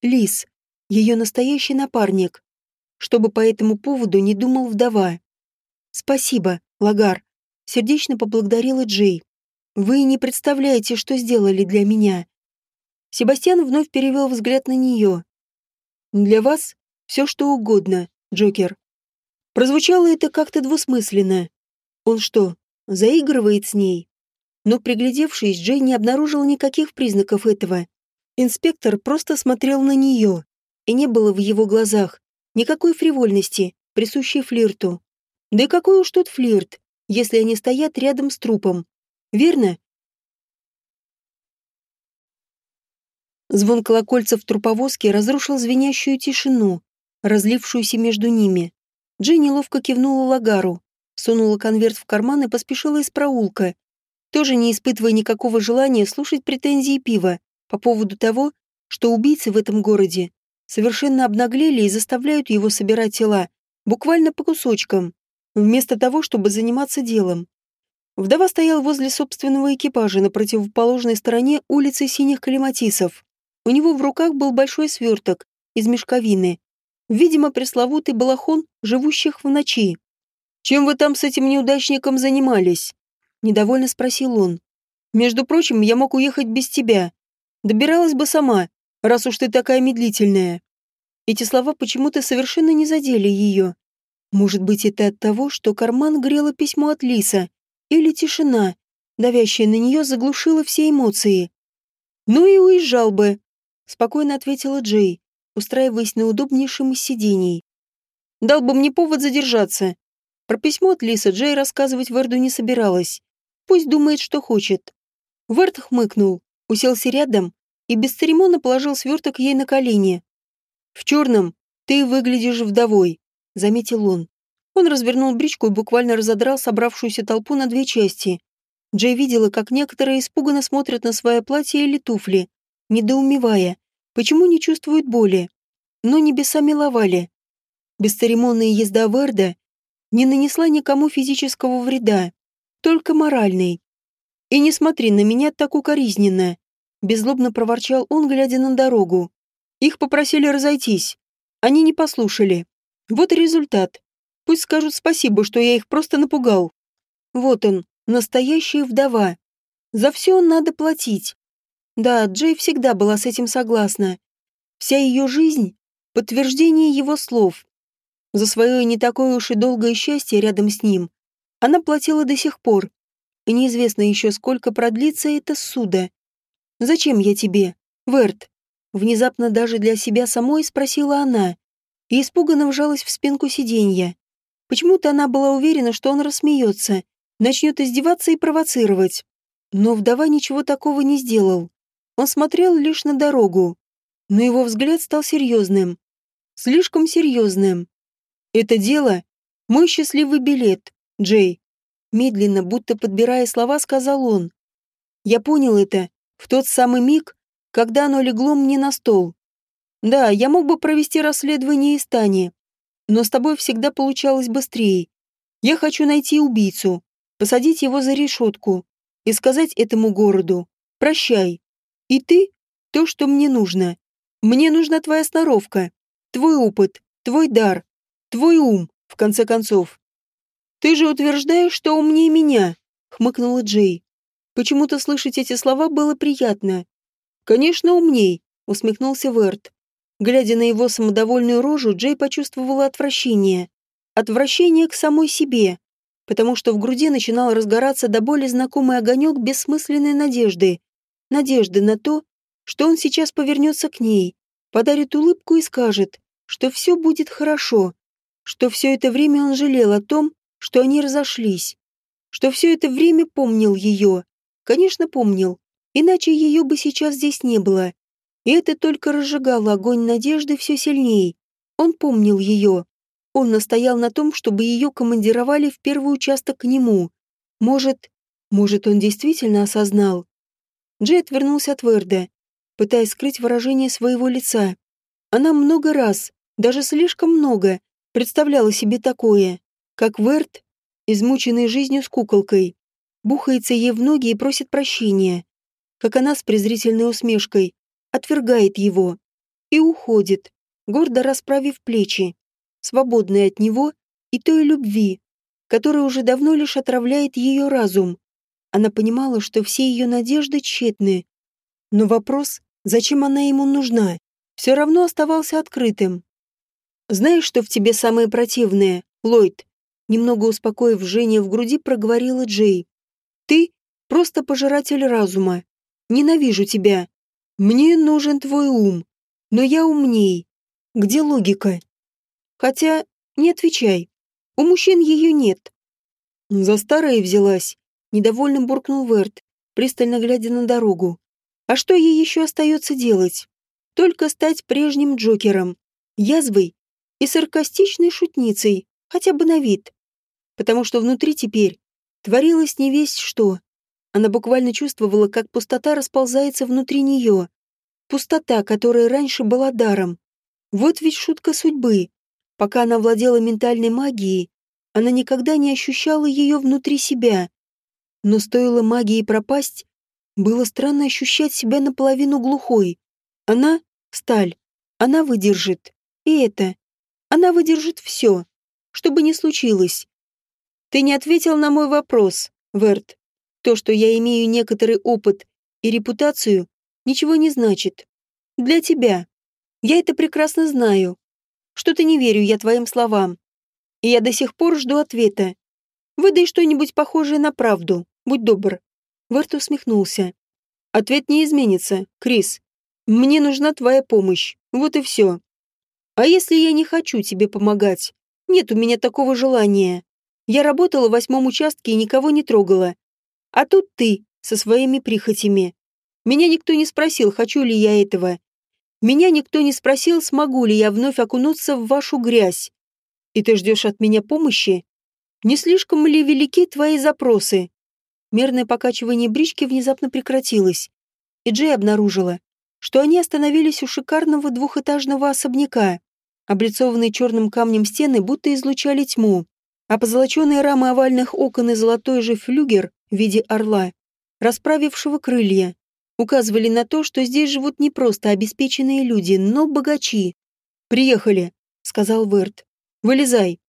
Лис, ее настоящий напарник. Чтобы по этому поводу не думал вдова. «Спасибо, Лагар», — сердечно поблагодарила Джей. «Вы не представляете, что сделали для меня». Себастьян вновь перевел взгляд на нее. «Для вас все что угодно, Джокер». Прозвучало это как-то двусмысленно. Он что, заигрывает с ней? но, приглядевшись, Джей не обнаружил никаких признаков этого. Инспектор просто смотрел на нее, и не было в его глазах никакой фривольности, присущей флирту. Да и какой уж тут флирт, если они стоят рядом с трупом. Верно? Звон колокольцев в труповозке разрушил звенящую тишину, разлившуюся между ними. Джей неловко кивнула Лагару, сунула конверт в карман и поспешила из проулка, тоже не испытывая никакого желания слушать претензии пива по поводу того, что убийцы в этом городе совершенно обнаглели и заставляют его собирать тела буквально по кусочкам, вместо того, чтобы заниматься делом. Вдова стоял возле собственного экипажа на противоположной стороне улицы Синих Калиматисов. У него в руках был большой сверток из мешковины, видимо, пресловутый балахон живущих в ночи. «Чем вы там с этим неудачником занимались?» Недовольно спросил он. Между прочим, я мог уехать без тебя. Добиралась бы сама, раз уж ты такая медлительная. Эти слова почему-то совершенно не задели ее. Может быть, это от того, что карман грело письмо от Лиса, или тишина, давящая на нее, заглушила все эмоции. «Ну и уезжал бы», — спокойно ответила Джей, устраиваясь на удобнейшем из сидений. «Дал бы мне повод задержаться». Про письмо от Лиса Джей рассказывать Верду не собиралась. Пусть думает, что хочет. Верд хмыкнул, уселся рядом и без церемонно положил сверток ей на колени. «В черном ты выглядишь вдовой», — заметил он. Он развернул бричку и буквально разодрал собравшуюся толпу на две части. Джей видела, как некоторые испуганно смотрят на свое платье или туфли, недоумевая, почему не чувствуют боли. Но небеса миловали. Бесцеремонная езда Верда не нанесла никому физического вреда, только моральный. «И не смотри на меня так укоризненно», — беззлобно проворчал он, глядя на дорогу. «Их попросили разойтись. Они не послушали. Вот и результат. Пусть скажут спасибо, что я их просто напугал. Вот он, настоящая вдова. За все надо платить. Да, Джей всегда была с этим согласна. Вся ее жизнь — подтверждение его слов. За свое не такое уж и долгое счастье рядом с ним она платила до сих пор, и неизвестно еще, сколько продлится это суда. «Зачем я тебе, Верт?» Внезапно даже для себя самой спросила она и испуганно вжалась в спинку сиденья. Почему-то она была уверена, что он рассмеется, начнет издеваться и провоцировать. Но вдова ничего такого не сделал. Он смотрел лишь на дорогу. Но его взгляд стал серьезным. Слишком серьезным. Это дело — мой счастливый билет, Джей. Медленно, будто подбирая слова, сказал он. Я понял это в тот самый миг, когда оно легло мне на стол. Да, я мог бы провести расследование из Тани, но с тобой всегда получалось быстрее. Я хочу найти убийцу, посадить его за решетку и сказать этому городу «Прощай». И ты — то, что мне нужно. Мне нужна твоя сноровка, твой опыт, твой дар, твой ум, в конце концов. «Ты же утверждаешь, что умнее меня», — хмыкнула Джей. Почему-то слышать эти слова было приятно. «Конечно, умней», — усмехнулся Верт. Глядя на его самодовольную рожу, Джей почувствовала отвращение. Отвращение к самой себе, потому что в груди начинал разгораться до боли знакомый огонек бессмысленной надежды. Надежды на то, что он сейчас повернется к ней, подарит улыбку и скажет, что все будет хорошо, что все это время он жалел о том, что они разошлись, что все это время помнил ее. Конечно, помнил, иначе ее бы сейчас здесь не было. И это только разжигало огонь надежды все сильнее. Он помнил ее. Он настоял на том, чтобы ее командировали в первый участок к нему. Может, может, он действительно осознал. Джей отвернулся от Верда, пытаясь скрыть выражение своего лица. Она много раз, даже слишком много, представляла себе такое как Верт, измученный жизнью с куколкой, бухается ей в ноги и просит прощения, как она с презрительной усмешкой отвергает его и уходит, гордо расправив плечи, свободная от него и той любви, которая уже давно лишь отравляет ее разум. Она понимала, что все ее надежды тщетны. Но вопрос, зачем она ему нужна, все равно оставался открытым. «Знаешь, что в тебе самое противное, Ллойд?» Немного успокоив жжение в груди, проговорила Джей. «Ты просто пожиратель разума. Ненавижу тебя. Мне нужен твой ум. Но я умней. Где логика? Хотя, не отвечай. У мужчин ее нет». За старое взялась. Недовольно буркнул Верт, пристально глядя на дорогу. А что ей еще остается делать? Только стать прежним Джокером, язвой и саркастичной шутницей, хотя бы на вид потому что внутри теперь творилось не весть что. Она буквально чувствовала, как пустота расползается внутри нее. Пустота, которая раньше была даром. Вот ведь шутка судьбы. Пока она владела ментальной магией, она никогда не ощущала ее внутри себя. Но стоило магии пропасть, было странно ощущать себя наполовину глухой. Она — сталь. Она выдержит. И это. Она выдержит все. Что бы ни случилось. Ты не ответил на мой вопрос, Верт. То, что я имею некоторый опыт и репутацию, ничего не значит. Для тебя. Я это прекрасно знаю. Что-то не верю я твоим словам. И я до сих пор жду ответа. Выдай что-нибудь похожее на правду. Будь добр. Верт усмехнулся. Ответ не изменится, Крис. Мне нужна твоя помощь. Вот и все. А если я не хочу тебе помогать? Нет у меня такого желания. Я работала в восьмом участке и никого не трогала. А тут ты, со своими прихотями. Меня никто не спросил, хочу ли я этого. Меня никто не спросил, смогу ли я вновь окунуться в вашу грязь. И ты ждешь от меня помощи? Не слишком ли велики твои запросы? Мерное покачивание брички внезапно прекратилось, и Джей обнаружила, что они остановились у шикарного двухэтажного особняка. Облицованные черным камнем стены будто излучали тьму, а позолоченные рамы овальных окон и золотой же флюгер в виде орла, расправившего крылья, указывали на то, что здесь живут не просто обеспеченные люди, но богачи. «Приехали», — сказал Верт. «Вылезай».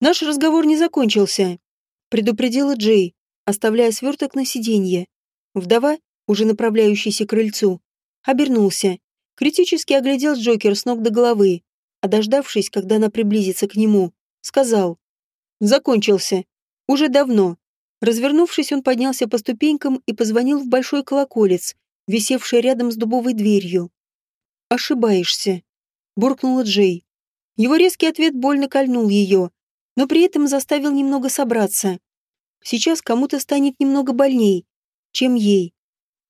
«Наш разговор не закончился», — предупредила Джей, оставляя сверток на сиденье. Вдова, уже направляющийся к крыльцу, обернулся, критически оглядел Джокер с ног до головы, а дождавшись, когда она приблизится к нему, сказал «Закончился. Уже давно». Развернувшись, он поднялся по ступенькам и позвонил в большой колоколец, висевший рядом с дубовой дверью. «Ошибаешься», — буркнула Джей. Его резкий ответ больно кольнул ее, но при этом заставил немного собраться. Сейчас кому-то станет немного больней, чем ей.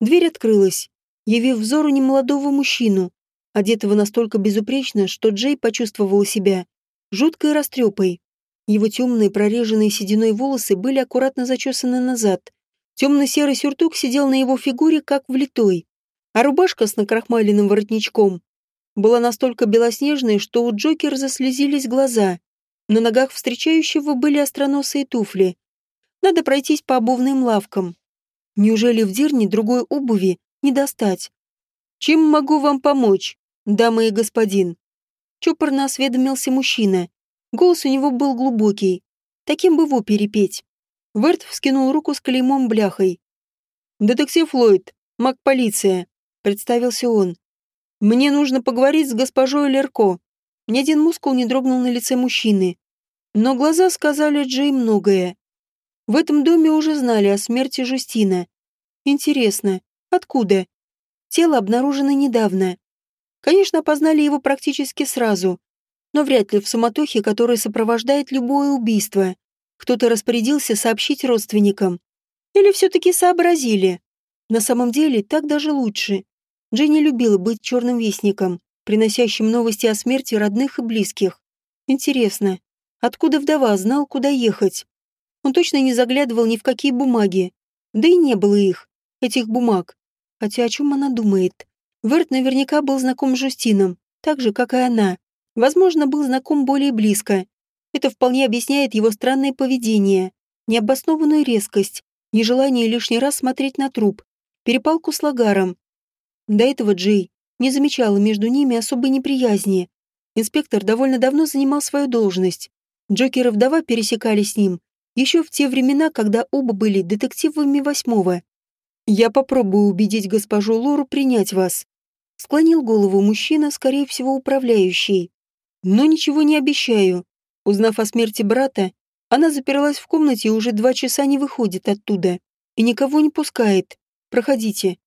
Дверь открылась, явив взору немолодого мужчину, одетого настолько безупречно, что Джей почувствовал себя жуткой растрепой. Его темные прореженные сединой волосы были аккуратно зачесаны назад. Темно-серый сюртук сидел на его фигуре, как влитой, а рубашка с накрахмаленным воротничком была настолько белоснежной, что у Джокера заслезились глаза. На ногах встречающего были остроносые туфли. Надо пройтись по обувным лавкам. Неужели в Дирне другой обуви не достать? Чем могу вам помочь, дама и господин? Чопорно осведомился мужчина. Голос у него был глубокий. Таким бы в опере петь. Верт вскинул руку с клеймом бляхой. «Детектив Ллойд, маг-полиция», — представился он. Мне нужно поговорить с госпожой Лерко. Ни один мускул не дрогнул на лице мужчины. Но глаза сказали Джей многое. В этом доме уже знали о смерти Жустина. Интересно, откуда? Тело обнаружено недавно. Конечно, опознали его практически сразу, но вряд ли в суматохе, которая сопровождает любое убийство, кто-то распорядился сообщить родственникам. Или все-таки сообразили. На самом деле, так даже лучше. Дженни любила быть черным вестником, приносящим новости о смерти родных и близких. Интересно, откуда вдова знал, куда ехать? Он точно не заглядывал ни в какие бумаги. Да и не было их, этих бумаг. Хотя о чем она думает? Верт наверняка был знаком с Жустином, так же, как и она. Возможно, был знаком более близко. Это вполне объясняет его странное поведение, необоснованную резкость, нежелание лишний раз смотреть на труп, перепалку с Лагаром, до этого Джей не замечала между ними особой неприязни. Инспектор довольно давно занимал свою должность. Джокер и вдова пересекались с ним еще в те времена, когда оба были детективами восьмого. «Я попробую убедить госпожу Лору принять вас», — склонил голову мужчина, скорее всего, управляющий. «Но ничего не обещаю. Узнав о смерти брата, она заперлась в комнате и уже два часа не выходит оттуда. И никого не пускает. Проходите.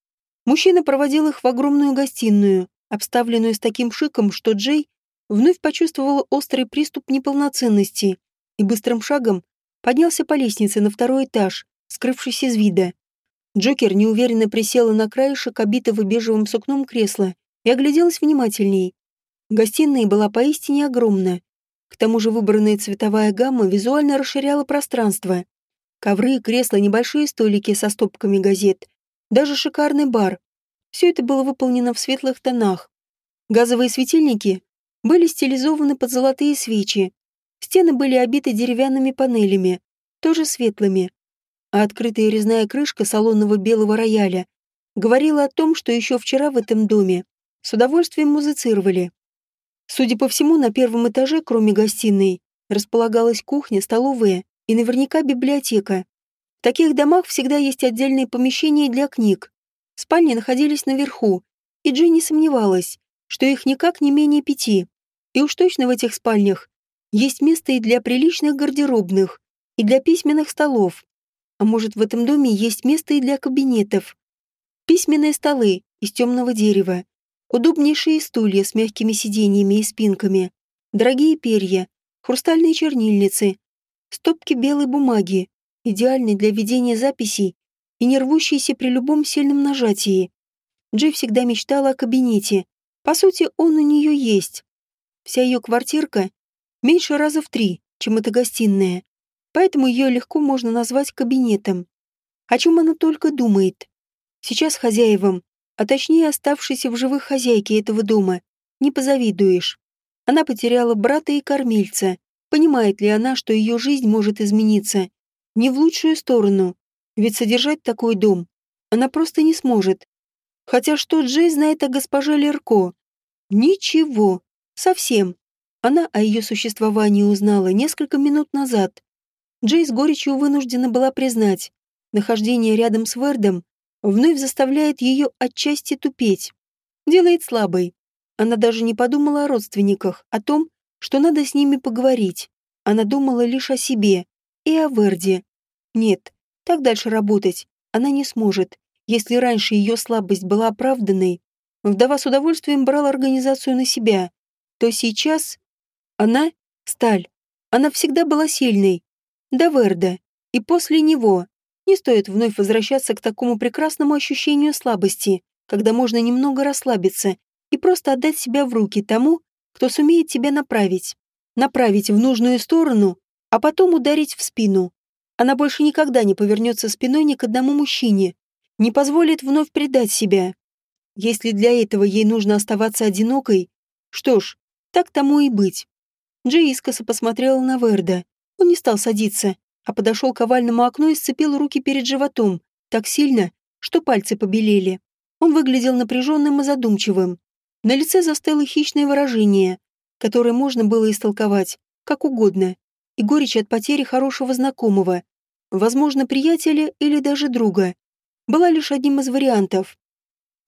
Мужчина проводил их в огромную гостиную, обставленную с таким шиком, что Джей вновь почувствовал острый приступ неполноценности и быстрым шагом поднялся по лестнице на второй этаж, скрывшись из вида. Джокер неуверенно присела на краешек обитого бежевым сукном кресла и огляделась внимательней. Гостиная была поистине огромна. К тому же выбранная цветовая гамма визуально расширяла пространство. Ковры, кресла, небольшие столики со стопками газет даже шикарный бар. Все это было выполнено в светлых тонах. Газовые светильники были стилизованы под золотые свечи. Стены были обиты деревянными панелями, тоже светлыми. А открытая резная крышка салонного белого рояля говорила о том, что еще вчера в этом доме с удовольствием музицировали. Судя по всему, на первом этаже, кроме гостиной, располагалась кухня, столовая и наверняка библиотека. таких домах всегда есть отдельные помещения для книг. Спальни находились наверху, и Джей не сомневалась, что их никак не менее пяти. И уж точно в этих спальнях есть место и для приличных гардеробных, и для письменных столов. А может, в этом доме есть место и для кабинетов. Письменные столы из темного дерева, удобнейшие стулья с мягкими сиденьями и спинками, дорогие перья, хрустальные чернильницы, стопки белой бумаги, идеальной для ведения записей и не рвущейся при любом сильном нажатии. Джей всегда мечтала о кабинете. По сути, он у нее есть. Вся ее квартирка меньше раза в три, чем эта гостиная. Поэтому ее легко можно назвать кабинетом. О чем она только думает. Сейчас хозяевам, а точнее оставшейся в живых хозяйке этого дома, не позавидуешь. Она потеряла брата и кормильца. Понимает ли она, что ее жизнь может измениться? Не в лучшую сторону. Ведь содержать такой дом она просто не сможет. Хотя что Джей знает о госпоже Лерко? Ничего. Совсем. Она о ее существовании узнала несколько минут назад. Джей с горечью вынуждена была признать, нахождение рядом с Вердом вновь заставляет ее отчасти тупеть. Делает слабой. Она даже не подумала о родственниках, о том, что надо с ними поговорить. Она думала лишь о себе и о Верде. Нет, так дальше работать она не сможет. Если раньше ее слабость была оправданной, вдова с удовольствием брала организацию на себя, то сейчас она — сталь. Она всегда была сильной. До Верда. И после него. Не стоит вновь возвращаться к такому прекрасному ощущению слабости, когда можно немного расслабиться и просто отдать себя в руки тому, кто сумеет тебя направить. Направить в нужную сторону, а потом ударить в спину. Она больше никогда не повернется спиной ни к одному мужчине, не позволит вновь предать себя. Если для этого ей нужно оставаться одинокой, что ж, так тому и быть. Джей искоса посмотрела на Верда. Он не стал садиться, а подошел к овальному окну и сцепил руки перед животом, так сильно, что пальцы побелели. Он выглядел напряженным и задумчивым. На лице застыло хищное выражение, которое можно было истолковать, как угодно, и горечь от потери хорошего знакомого, возможно, приятеля или даже друга была лишь одним из вариантов.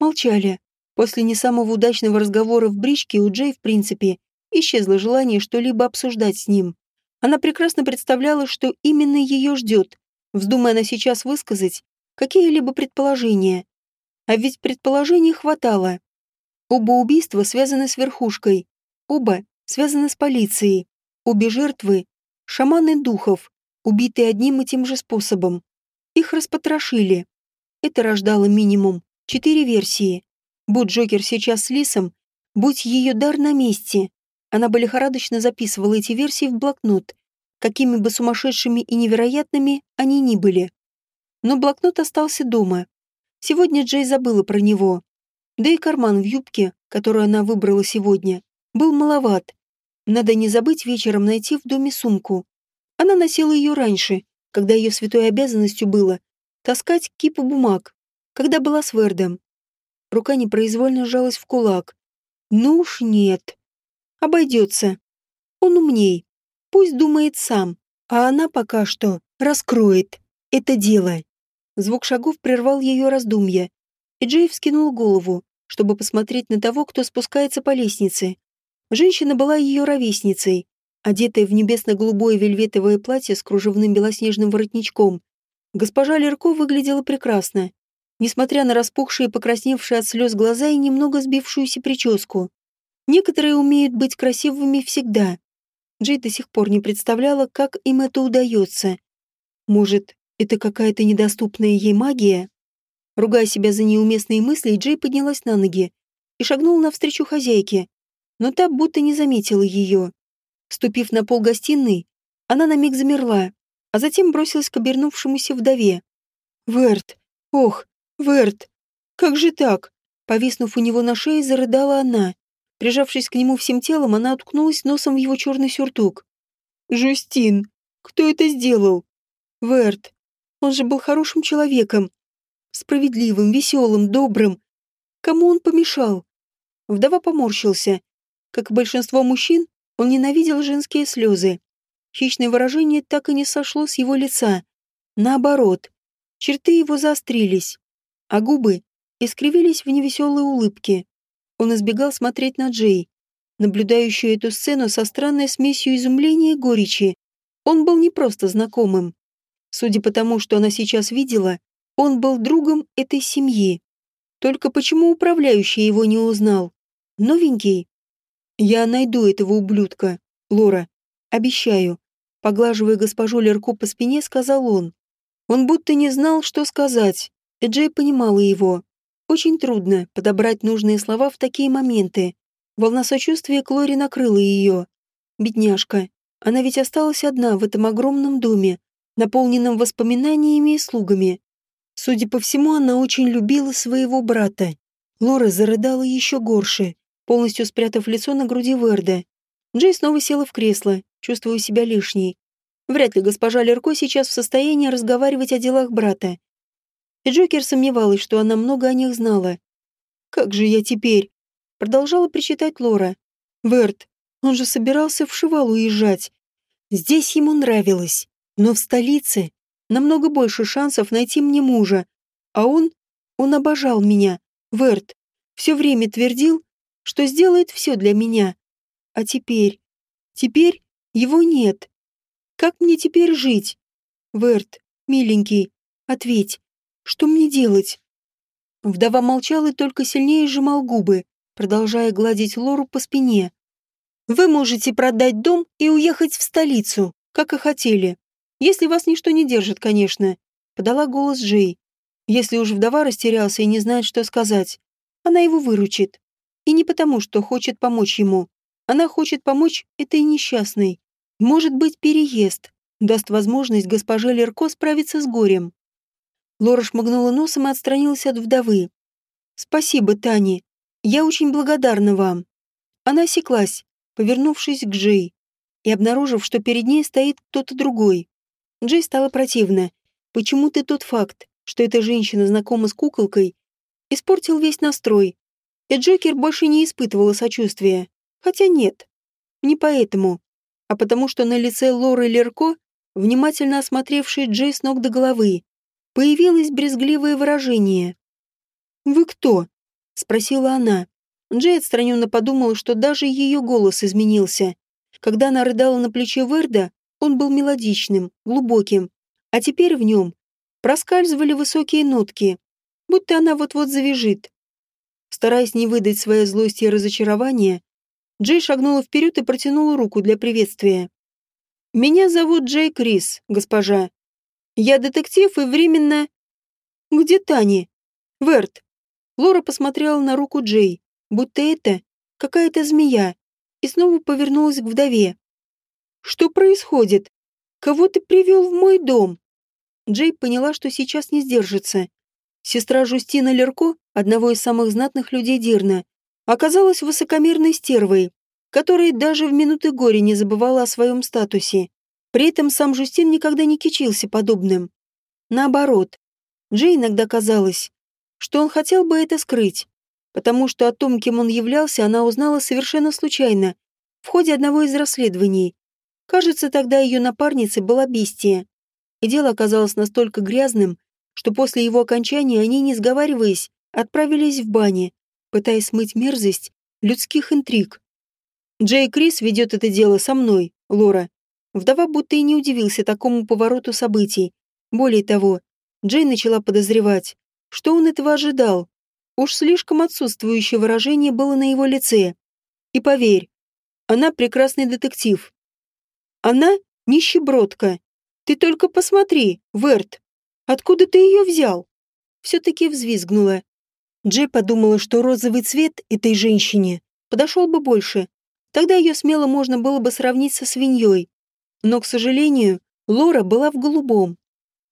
Молчали. После не самого удачного разговора в бричке у Джей, в принципе, исчезло желание что-либо обсуждать с ним. Она прекрасно представляла, что именно ее ждет, вздумая она сейчас высказать какие-либо предположения. А ведь предположений хватало. Оба убийства связаны с верхушкой, оба связаны с полицией, обе жертвы — шаманы духов, убитые одним и тем же способом. Их распотрошили, это рождало минимум четыре версии. Будь Джокер сейчас с Лисом, будь ее дар на месте, она бы лихорадочно записывала эти версии в блокнот, какими бы сумасшедшими и невероятными они ни были. Но блокнот остался дома. Сегодня Джей забыла про него. Да и карман в юбке, которую она выбрала сегодня, был маловат. Надо не забыть вечером найти в доме сумку. Она носила ее раньше, когда ее святой обязанностью было таскать кипу бумаг, когда была с Вердом. Рука непроизвольно сжалась в кулак. Ну уж нет. Обойдется. Он умней. Пусть думает сам, а она пока что раскроет это дело. Звук шагов прервал ее раздумья, и Джей вскинул голову, чтобы посмотреть на того, кто спускается по лестнице. Женщина была ее ровесницей, одетая в небесно-голубое вельветовое платье с кружевным белоснежным воротничком Госпожа Лерко выглядела прекрасно, несмотря на распухшие, покрасневшие от слез глаза и немного сбившуюся прическу. Некоторые умеют быть красивыми всегда. Джей до сих пор не представляла, как им это удается. Может, это какая-то недоступная ей магия? Ругая себя за неуместные мысли, Джей поднялась на ноги и шагнула навстречу хозяйке, но та будто не заметила ее. Ступив на пол гостиной, она на миг замерла, а затем бросилась к обернувшемуся вдове. «Верт! Ох, Верт! Как же так?» Повиснув у него на шее, зарыдала она. Прижавшись к нему всем телом, она уткнулась носом в его черный сюртук. «Жюстин! Кто это сделал?» «Верт! Он же был хорошим человеком. Справедливым, веселым, добрым. Кому он помешал?» Вдова поморщился. Как и большинство мужчин, он ненавидел женские слезы. Хищное выражение так и не сошло с его лица. Наоборот, черты его заострились, а губы искривились в невеселой улыбке. Он избегал смотреть на Джей, наблюдающую эту сцену со странной смесью изумления и горечи. Он был не просто знакомым. Судя по тому, что она сейчас видела, он был другом этой семьи. Только почему управляющий его не узнал? Новенький? Я найду этого ублюдка, Лора. Обещаю. Поглаживая госпожу Лерко по спине, сказал он. Он будто не знал, что сказать, и Джей понимала его. Очень трудно подобрать нужные слова в такие моменты. Волна сочувствия к Лоре накрыла ее. Бедняжка. Она ведь осталась одна в этом огромном доме, наполненном воспоминаниями и слугами. Судя по всему, она очень любила своего брата. Лора зарыдала еще горше, полностью спрятав лицо на груди Верда. Джей снова села в кресло, чувствуя себя лишней. Вряд ли госпожа Лерко сейчас в состоянии разговаривать о делах брата. Джокер сомневалась, что она много о них знала. «Как же я теперь?» Продолжала причитать Лора. «Верт, он же собирался в Шивал уезжать. Здесь ему нравилось, но в столице намного больше шансов найти мне мужа. А он, он обожал меня, Верт, все время твердил, что сделает все для меня. А теперь, теперь его нет. Как мне теперь жить? Верт, миленький, ответь, что мне делать?» Вдова молчал и только сильнее сжимал губы, продолжая гладить Лору по спине. «Вы можете продать дом и уехать в столицу, как и хотели. Если вас ничто не держит, конечно», — подала голос Джей. «Если уж вдова растерялся и не знает, что сказать, она его выручит. И не потому, что хочет помочь ему. Она хочет помочь этой несчастной. Может быть, переезд даст возможность госпоже Лерко справиться с горем. Лора шмыгнула носом и отстранилась от вдовы. «Спасибо, Тани. Я очень благодарна вам». Она осеклась, повернувшись к Джей, и обнаружив, что перед ней стоит кто-то другой. Джей стало противно. Почему-то тот факт, что эта женщина знакома с куколкой, испортил весь настрой. И Джокер больше не испытывала сочувствия. Хотя нет. Не поэтому, а потому что на лице Лоры Лерко, внимательно осмотревшей Джей с ног до головы, появилось брезгливое выражение. «Вы кто?» — спросила она. Джей отстраненно подумала, что даже ее голос изменился. Когда она рыдала на плече Верда, он был мелодичным, глубоким, а теперь в нем проскальзывали высокие нотки, будто она вот-вот завяжет. Стараясь не выдать своей злости и разочарования, Джей шагнула вперед и протянула руку для приветствия. «Меня зовут Джей Крис, госпожа. Я детектив и временно... Где Тани? Верт. Лора посмотрела на руку Джей, будто это какая-то змея, и снова повернулась к вдове. Что происходит? Кого ты привел в мой дом? Джей поняла, что сейчас не сдержится. Сестра Жустина Лерко, одного из самых знатных людей Дирна, оказалась высокомерной стервой, которая даже в минуты горя не забывала о своем статусе. При этом сам Жустин никогда не кичился подобным. Наоборот, Джей иногда казалось, что он хотел бы это скрыть, потому что о том, кем он являлся, она узнала совершенно случайно, в ходе одного из расследований. Кажется, тогда ее напарницей была бестия. И дело оказалось настолько грязным, что после его окончания они, не сговариваясь, отправились в бане, пытаясь смыть мерзость людских интриг. Джей Крис ведет это дело со мной, Лора. Вдова будто и не удивился такому повороту событий. Более того, Джей начала подозревать, что он этого ожидал. Уж слишком отсутствующее выражение было на его лице. И поверь, она прекрасный детектив. Она нищебродка. Ты только посмотри, Верт. Откуда ты ее взял? Все-таки взвизгнула. Джей подумала, что розовый цвет этой женщине подошел бы больше. Тогда ее смело можно было бы сравнить со свиньей. Но, к сожалению, Лора была в голубом.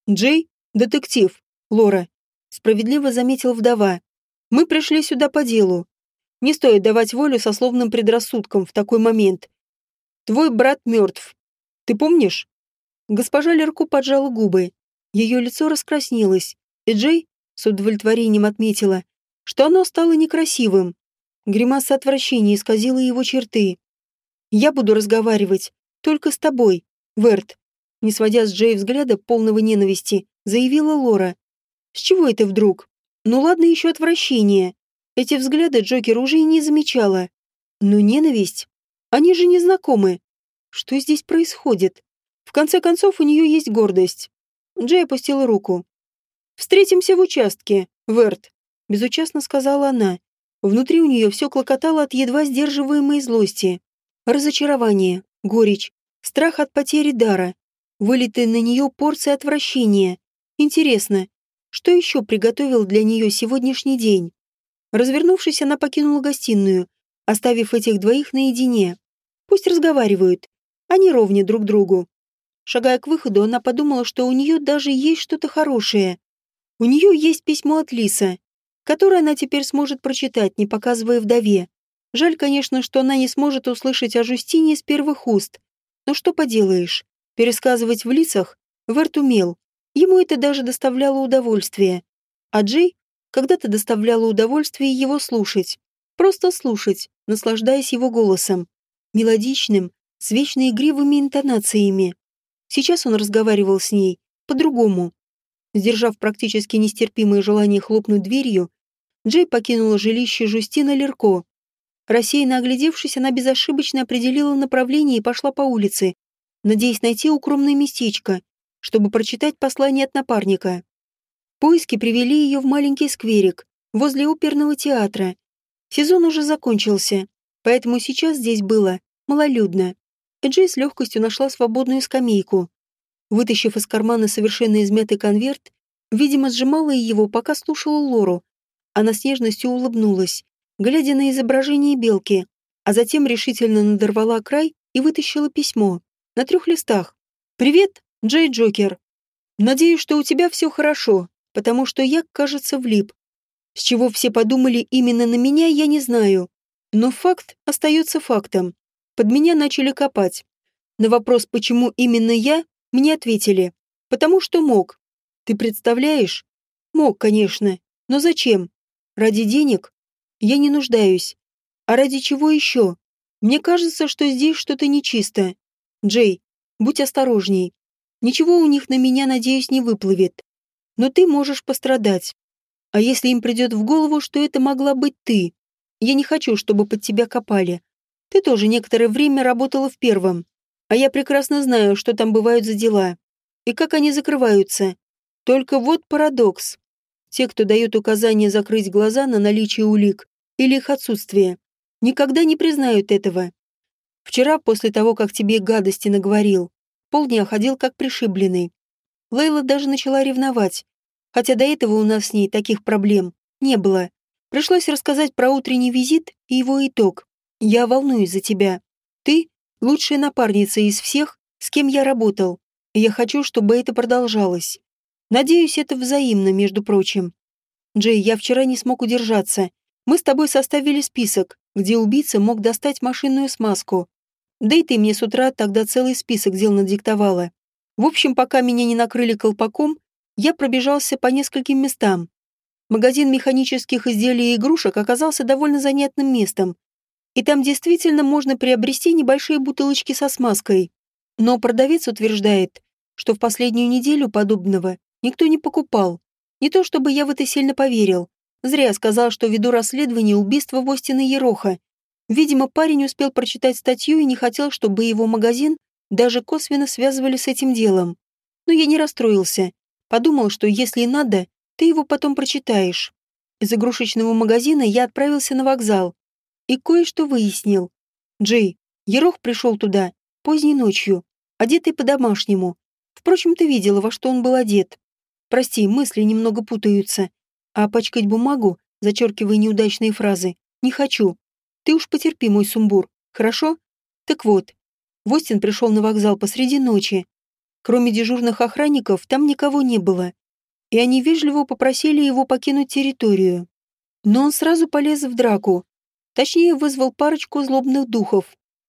«Джей — детектив, Лора», — справедливо заметил вдова. «Мы пришли сюда по делу. Не стоит давать волю сословным предрассудкам в такой момент. Твой брат мертв. Ты помнишь?» Госпожа Лерку поджала губы. Ее лицо раскраснелось, и Джей с удовлетворением отметила, что оно стало некрасивым. Гримаса отвращения исказила его черты. «Я буду разговаривать только с тобой, Верт. Не сводя с Джей взгляда полного ненависти, заявила Лора. С чего это вдруг? Ну ладно еще отвращение. Эти взгляды Джокер уже и не замечала. Но ненависть? Они же не знакомы. Что здесь происходит? В конце концов, у нее есть гордость. Джей опустила руку. «Встретимся в участке, Верт», — безучастно сказала она. Внутри у нее все клокотало от едва сдерживаемой злости. Разочарование, горечь, страх от потери дара, вылитая на нее порция отвращения. Интересно, что еще приготовил для нее сегодняшний день? Развернувшись, она покинула гостиную, оставив этих двоих наедине. Пусть разговаривают. Они ровни друг другу. Шагая к выходу, она подумала, что у нее даже есть что-то хорошее. У нее есть письмо от Лиса, которое она теперь сможет прочитать, не показывая вдове. Жаль, конечно, что она не сможет услышать о Жустине с первых уст. Но что поделаешь, пересказывать в лицах Верт умел. Ему это даже доставляло удовольствие. А Джей когда-то доставляло удовольствие его слушать. Просто слушать, наслаждаясь его голосом. Мелодичным, с вечно игривыми интонациями. Сейчас он разговаривал с ней по-другому. Сдержав практически нестерпимое желание хлопнуть дверью, Джей покинула жилище Жустина Лерко. Рассеянно оглядевшись, она безошибочно определила направление и пошла по улице, надеясь найти укромное местечко, чтобы прочитать послание от напарника. Поиски привели ее в маленький скверик возле оперного театра. Сезон уже закончился, поэтому сейчас здесь было малолюдно. Джей с легкостью нашла свободную скамейку. Вытащив из кармана совершенно измятый конверт, видимо, сжимала его, пока слушала Лору. Она с нежностью улыбнулась, глядя на изображение белки, а затем решительно надорвала край и вытащила письмо. На трех листах. «Привет, Джей Джокер. Надеюсь, что у тебя все хорошо, потому что я, кажется, влип. С чего все подумали именно на меня, я не знаю. Но факт остается фактом. Под меня начали копать. На вопрос, почему именно я, мне ответили. Потому что мог. Ты представляешь? Мог, конечно. Но зачем? Ради денег? Я не нуждаюсь. А ради чего еще? Мне кажется, что здесь что-то нечисто. Джей, будь осторожней. Ничего у них на меня, надеюсь, не выплывет. Но ты можешь пострадать. А если им придет в голову, что это могла быть ты? Я не хочу, чтобы под тебя копали. Ты тоже некоторое время работала в первом. А я прекрасно знаю, что там бывают за дела. И как они закрываются. Только вот парадокс. Те, кто дает указание закрыть глаза на наличие улик или их отсутствие, никогда не признают этого. Вчера, после того, как тебе гадости наговорил, полдня ходил как пришибленный. Лейла даже начала ревновать, хотя до этого у нас с ней таких проблем не было. Пришлось рассказать про утренний визит и его итог. Я волнуюсь за тебя. Ты — лучшая напарница из всех, с кем я работал. И я хочу, чтобы это продолжалось. Надеюсь, это взаимно, между прочим. Джей, я вчера не смог удержаться. Мы с тобой составили список, где убийца мог достать машинную смазку. Да и ты мне с утра тогда целый список дел надиктовала. В общем, пока меня не накрыли колпаком, я пробежался по нескольким местам. Магазин механических изделий и игрушек оказался довольно занятным местом, и там действительно можно приобрести небольшие бутылочки со смазкой. Но продавец утверждает, что в последнюю неделю подобного никто не покупал. Не то чтобы я в это сильно поверил. Зря сказал, что веду расследование убийства Востина Ероха. Видимо, парень успел прочитать статью и не хотел, чтобы его магазин даже косвенно связывали с этим делом. Но я не расстроился. Подумал, что если надо, ты его потом прочитаешь. Из игрушечного магазина я отправился на вокзал, и кое-что выяснил. Джей, Ерох пришел туда поздней ночью, одетый по-домашнему. Впрочем, ты видела, во что он был одет. Прости, мысли немного путаются. А пачкать бумагу, зачеркивая неудачные фразы, не хочу. Ты уж потерпи мой сумбур, хорошо? Так вот, Востин пришел на вокзал посреди ночи. Кроме дежурных охранников, там никого не было. И они вежливо попросили его покинуть территорию. Но он сразу полез в драку, Точнее, вызвал парочку злобных духов,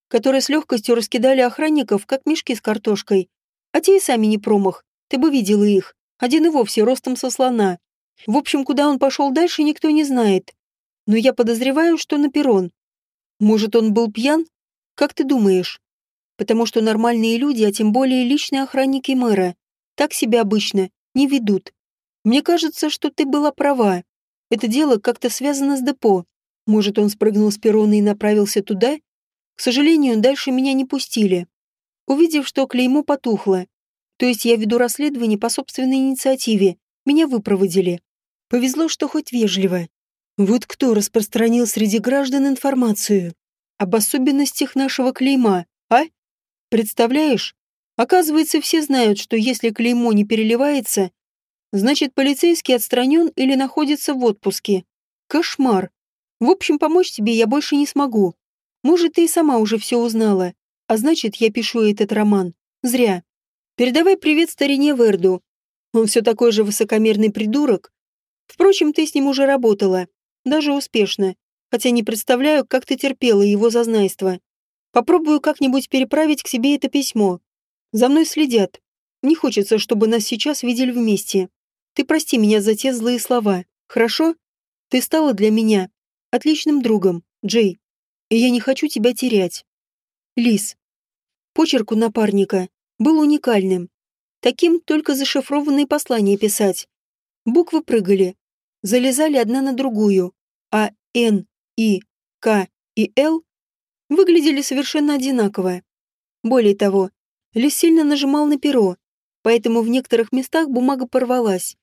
которые с легкостью раскидали охранников, как мешки с картошкой. А те и сами не промах, ты бы видела их. Один и вовсе ростом со слона. В общем, куда он пошел дальше, никто не знает. Но я подозреваю, что на перрон. Может, он был пьян? Как ты думаешь? потому что нормальные люди, а тем более личные охранники мэра, так себя обычно не ведут. Мне кажется, что ты была права. Это дело как-то связано с депо. Может, он спрыгнул с перрона и направился туда? К сожалению, дальше меня не пустили. Увидев, что клеймо потухло, то есть я веду расследование по собственной инициативе, меня выпроводили. Повезло, что хоть вежливо. Вот кто распространил среди граждан информацию об особенностях нашего клейма, а? Представляешь? Оказывается, все знают, что если клеймо не переливается, значит, полицейский отстранен или находится в отпуске. Кошмар. В общем, помочь тебе я больше не смогу. Может, ты и сама уже все узнала. А значит, я пишу этот роман. Зря. Передавай привет старине Верду. Он все такой же высокомерный придурок. Впрочем, ты с ним уже работала. Даже успешно. Хотя не представляю, как ты терпела его зазнайство. Попробую как-нибудь переправить к себе это письмо. За мной следят. Не хочется, чтобы нас сейчас видели вместе. Ты прости меня за те злые слова, хорошо? Ты стала для меня отличным другом, Джей. И я не хочу тебя терять. Лис. У напарника был уникальным. Таким только зашифрованные послания писать. Буквы прыгали, залезали одна на другую, а Н, И, К и Л выглядели совершенно одинаково. Более того, Лис сильно нажимал на перо, поэтому в некоторых местах бумага порвалась.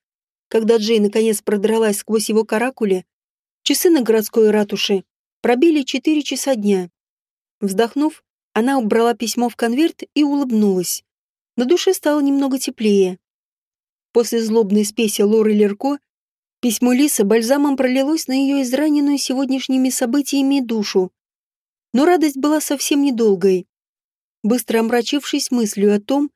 Когда Джей наконец продралась сквозь его каракули, часы на городской ратуше пробили четыре часа дня. Вздохнув, она убрала письмо в конверт и улыбнулась. На душе стало немного теплее. После злобной спеси Лоры Лерко письмо Лиса бальзамом пролилось на ее израненную сегодняшними событиями душу. Но радость была совсем недолгой. Быстро омрачившись мыслью о том,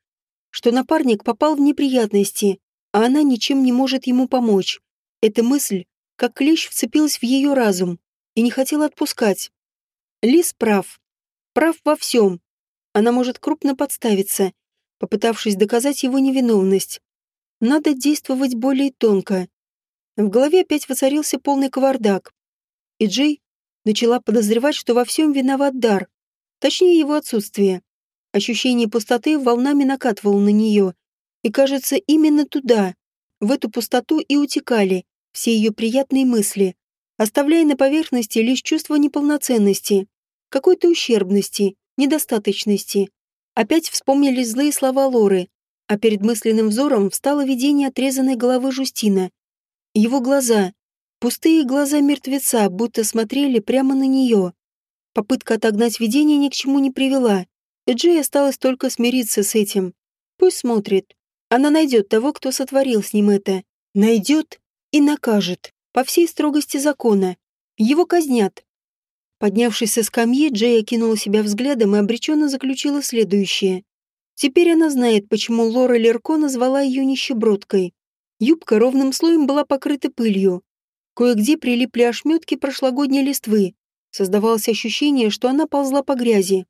что напарник попал в неприятности, а она ничем не может ему помочь, эта мысль, как клещ, вцепилась в ее разум и не хотела отпускать. Лис прав прав во всем. Она может крупно подставиться, попытавшись доказать его невиновность. Надо действовать более тонко. В голове опять воцарился полный кавардак. И Джей начала подозревать, что во всем виноват дар, точнее его отсутствие. Ощущение пустоты волнами накатывало на нее, и, кажется, именно туда, в эту пустоту и утекали все ее приятные мысли, оставляя на поверхности лишь чувство неполноценности какой-то ущербности, недостаточности. Опять вспомнились злые слова Лоры, а перед мысленным взором встало видение отрезанной головы Жустина. Его глаза, пустые глаза мертвеца, будто смотрели прямо на нее. Попытка отогнать видение ни к чему не привела. Эджей осталось только смириться с этим. Пусть смотрит. Она найдет того, кто сотворил с ним это. Найдет и накажет. По всей строгости закона. Его казнят. Поднявшись со скамьи, Джей окинула себя взглядом и обреченно заключила следующее. Теперь она знает, почему Лора Лерко назвала ее нищебродкой. Юбка ровным слоем была покрыта пылью. Кое-где прилипли ошметки прошлогодней листвы. Создавалось ощущение, что она ползла по грязи.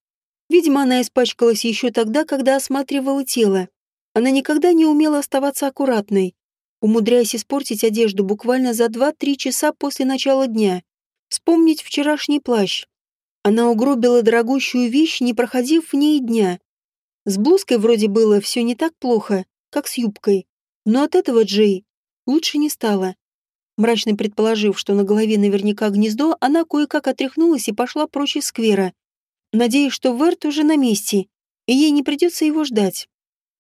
Видимо, она испачкалась еще тогда, когда осматривала тело. Она никогда не умела оставаться аккуратной, умудряясь испортить одежду буквально за 2-3 часа после начала дня. Вспомнить вчерашний плащ. Она угробила дорогущую вещь, не проходив в ней дня. С блузкой вроде было все не так плохо, как с юбкой. Но от этого Джей лучше не стало. Мрачно предположив, что на голове наверняка гнездо, она кое-как отряхнулась и пошла прочь из сквера, надеясь, что Верт уже на месте, и ей не придется его ждать.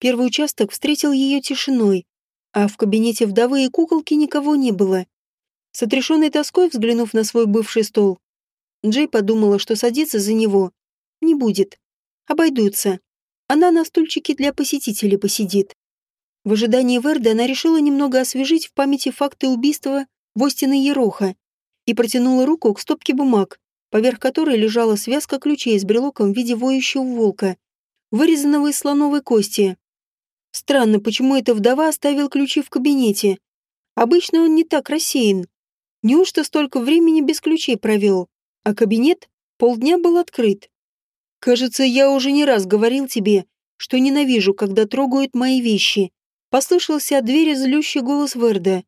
Первый участок встретил ее тишиной, а в кабинете вдовы и куколки никого не было. С отрешенной тоской взглянув на свой бывший стол, Джей подумала, что садиться за него не будет. Обойдутся. Она на стульчике для посетителей посидит. В ожидании Верда она решила немного освежить в памяти факты убийства Востина Ероха и протянула руку к стопке бумаг, поверх которой лежала связка ключей с брелоком в виде воющего волка, вырезанного из слоновой кости. Странно, почему эта вдова оставил ключи в кабинете. Обычно он не так рассеян. Неужто столько времени без ключей провел, а кабинет полдня был открыт? Кажется, я уже не раз говорил тебе, что ненавижу, когда трогают мои вещи. Послышался от двери злющий голос Верда.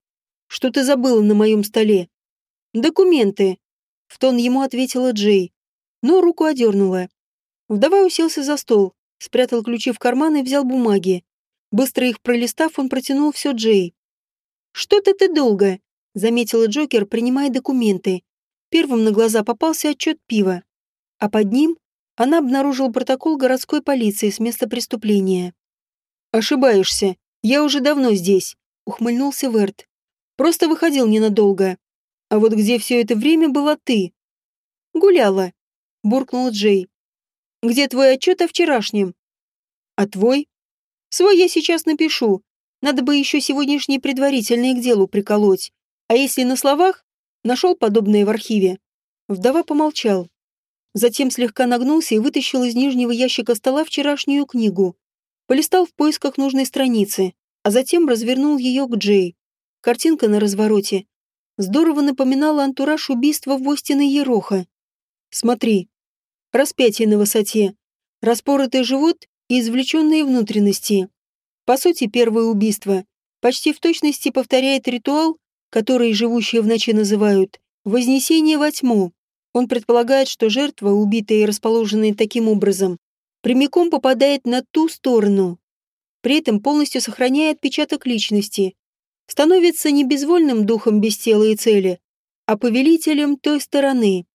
Что ты забыла на моем столе? Документы. В тон ему ответила Джей, но руку одернула. Вдова уселся за стол, спрятал ключи в карман и взял бумаги. Быстро их пролистав, он протянул все Джей. «Что-то ты долго», — заметила Джокер, принимая документы. Первым на глаза попался отчет пива, а под ним она обнаружила протокол городской полиции с места преступления. «Ошибаешься. Я уже давно здесь», — ухмыльнулся Верт. «Просто выходил ненадолго. А вот где все это время была ты?» «Гуляла», — буркнул Джей. «Где твой отчет о вчерашнем?» «А твой?» «Свой я сейчас напишу. Надо бы еще сегодняшние предварительные к делу приколоть. А если на словах? Нашел подобное в архиве». Вдова помолчал. Затем слегка нагнулся и вытащил из нижнего ящика стола вчерашнюю книгу. Полистал в поисках нужной страницы, а затем развернул ее к Джей. Картинка на развороте. Здорово напоминала антураж убийства в Остина Ероха. Смотри. Распятие на высоте. Распоротый живот и извлеченные внутренности. По сути, первое убийство почти в точности повторяет ритуал, который живущие в ночи называют «вознесение во тьму». Он предполагает, что жертва, убитая и расположенная таким образом, прямиком попадает на ту сторону. При этом полностью сохраняя отпечаток личности. Становится не безвольным духом без тела и цели, а повелителем той стороны.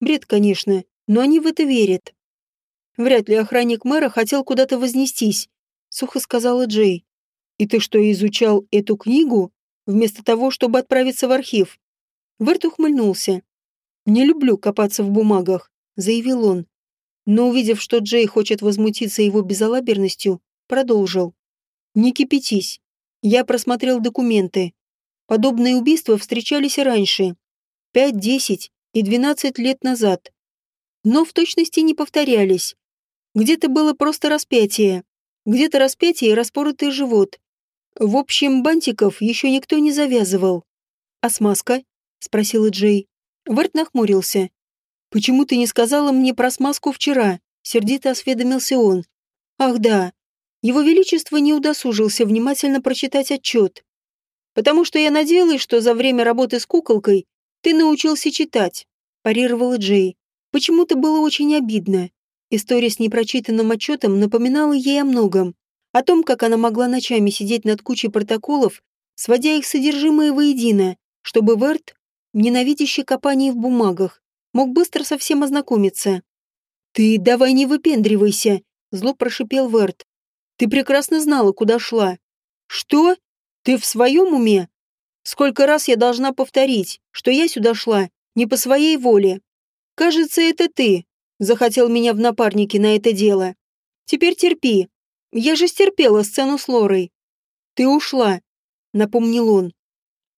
Бред, конечно, но они в это верят. Вряд ли охранник мэра хотел куда-то вознестись, сухо сказала Джей. И ты что, изучал эту книгу, вместо того, чтобы отправиться в архив? Верт ухмыльнулся. «Не люблю копаться в бумагах», — заявил он. Но увидев, что Джей хочет возмутиться его безалаберностью, продолжил. «Не кипятись. Я просмотрел документы. Подобные убийства встречались и раньше. Пять, десять и двенадцать лет назад. Но в точности не повторялись. Где-то было просто распятие. Где-то распятие и распоротый живот. В общем, бантиков еще никто не завязывал. «А смазка?» — спросила Джей. Верт нахмурился. «Почему ты не сказала мне про смазку вчера?» Сердито осведомился он. «Ах да. Его Величество не удосужился внимательно прочитать отчет. Потому что я надеялась, что за время работы с куколкой ты научился читать», парировала Джей. Почему-то было очень обидно. История с непрочитанным отчетом напоминала ей о многом. О том, как она могла ночами сидеть над кучей протоколов, сводя их содержимое воедино, чтобы Верт ненавидящий копание в бумагах, мог быстро со всем ознакомиться. «Ты давай не выпендривайся», — зло прошипел Верт. «Ты прекрасно знала, куда шла». «Что? Ты в своем уме? Сколько раз я должна повторить, что я сюда шла не по своей воле? Кажется, это ты захотел меня в напарнике на это дело. Теперь терпи. Я же стерпела сцену с Лорой. Ты ушла», — напомнил он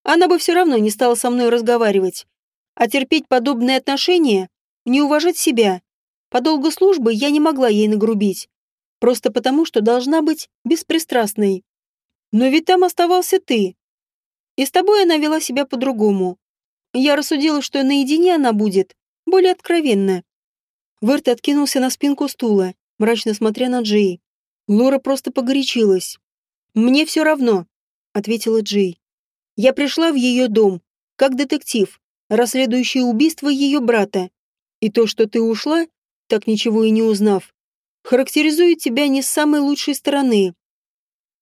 она бы все равно не стала со мной разговаривать. А терпеть подобные отношения, не уважать себя. По долгу службы я не могла ей нагрубить. Просто потому, что должна быть беспристрастной. Но ведь там оставался ты. И с тобой она вела себя по-другому. Я рассудила, что наедине она будет более откровенна. Верт откинулся на спинку стула, мрачно смотря на Джей. Лора просто погорячилась. «Мне все равно», — ответила Джей. Я пришла в ее дом, как детектив, расследующий убийство ее брата. И то, что ты ушла, так ничего и не узнав, характеризует тебя не с самой лучшей стороны.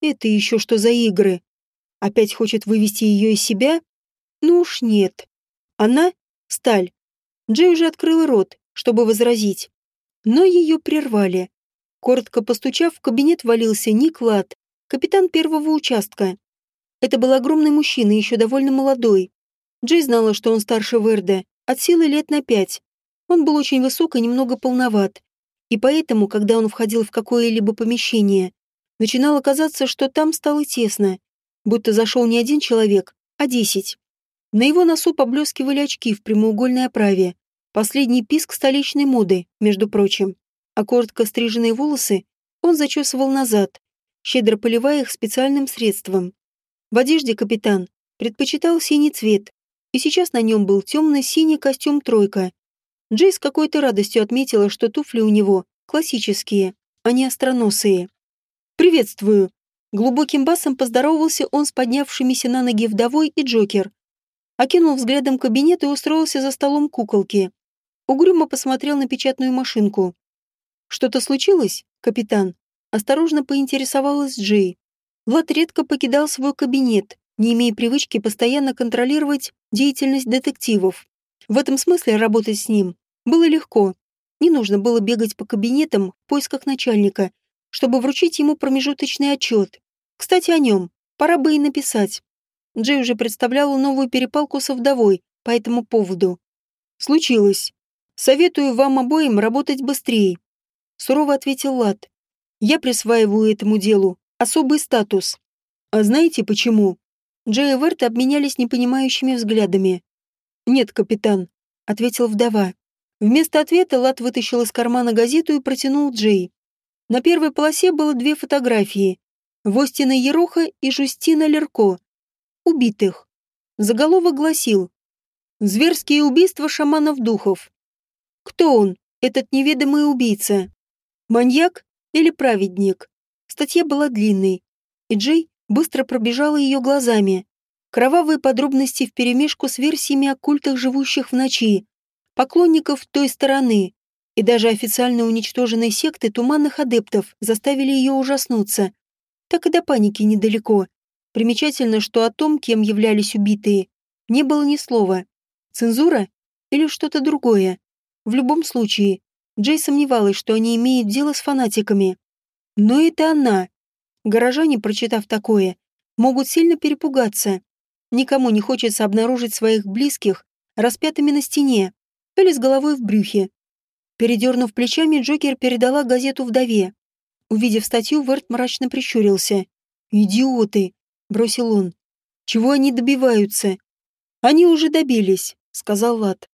Это еще что за игры? Опять хочет вывести ее из себя? Ну уж нет. Она — сталь. Джей уже открыла рот, чтобы возразить. Но ее прервали. Коротко постучав, в кабинет валился Ник Лад, капитан первого участка. Это был огромный мужчина, еще довольно молодой. Джей знала, что он старше Верда, от силы лет на пять. Он был очень высок и немного полноват. И поэтому, когда он входил в какое-либо помещение, начинало казаться, что там стало тесно, будто зашел не один человек, а десять. На его носу поблескивали очки в прямоугольной оправе. Последний писк столичной моды, между прочим. А коротко стриженные волосы он зачесывал назад, щедро поливая их специальным средством. В одежде капитан предпочитал синий цвет, и сейчас на нем был темно-синий костюм «тройка». Джей с какой-то радостью отметила, что туфли у него классические, а не остроносые. «Приветствую!» Глубоким басом поздоровался он с поднявшимися на ноги вдовой и Джокер. Окинул взглядом кабинет и устроился за столом куколки. Угрюмо посмотрел на печатную машинку. «Что-то случилось, капитан?» Осторожно поинтересовалась Джей. Влад редко покидал свой кабинет, не имея привычки постоянно контролировать деятельность детективов. В этом смысле работать с ним было легко. Не нужно было бегать по кабинетам в поисках начальника, чтобы вручить ему промежуточный отчет. Кстати, о нем. Пора бы и написать. Джей уже представляла новую перепалку со вдовой по этому поводу. «Случилось. Советую вам обоим работать быстрее», — сурово ответил Лад. «Я присваиваю этому делу особый статус. А знаете почему?» Джей и Верт обменялись непонимающими взглядами. «Нет, капитан», — ответил вдова. Вместо ответа Лад вытащил из кармана газету и протянул Джей. На первой полосе было две фотографии. Востина Ероха и Жустина Лерко. Убитых. Заголовок гласил «Зверские убийства шаманов-духов». Кто он, этот неведомый убийца? Маньяк или праведник? Статья была длинной, и Джей быстро пробежала ее глазами. Кровавые подробности вперемешку с версиями о культах, живущих в ночи, поклонников той стороны, и даже официально уничтоженной секты туманных адептов заставили ее ужаснуться. Так и до паники недалеко. Примечательно, что о том, кем являлись убитые, не было ни слова. Цензура или что-то другое. В любом случае, Джей сомневалась, что они имеют дело с фанатиками. Но это она. Горожане, прочитав такое, могут сильно перепугаться. Никому не хочется обнаружить своих близких распятыми на стене или с головой в брюхе. Передернув плечами, Джокер передала газету вдове. Увидев статью, Верт мрачно прищурился. «Идиоты!» — бросил он. «Чего они добиваются?» «Они уже добились», — сказал Лад.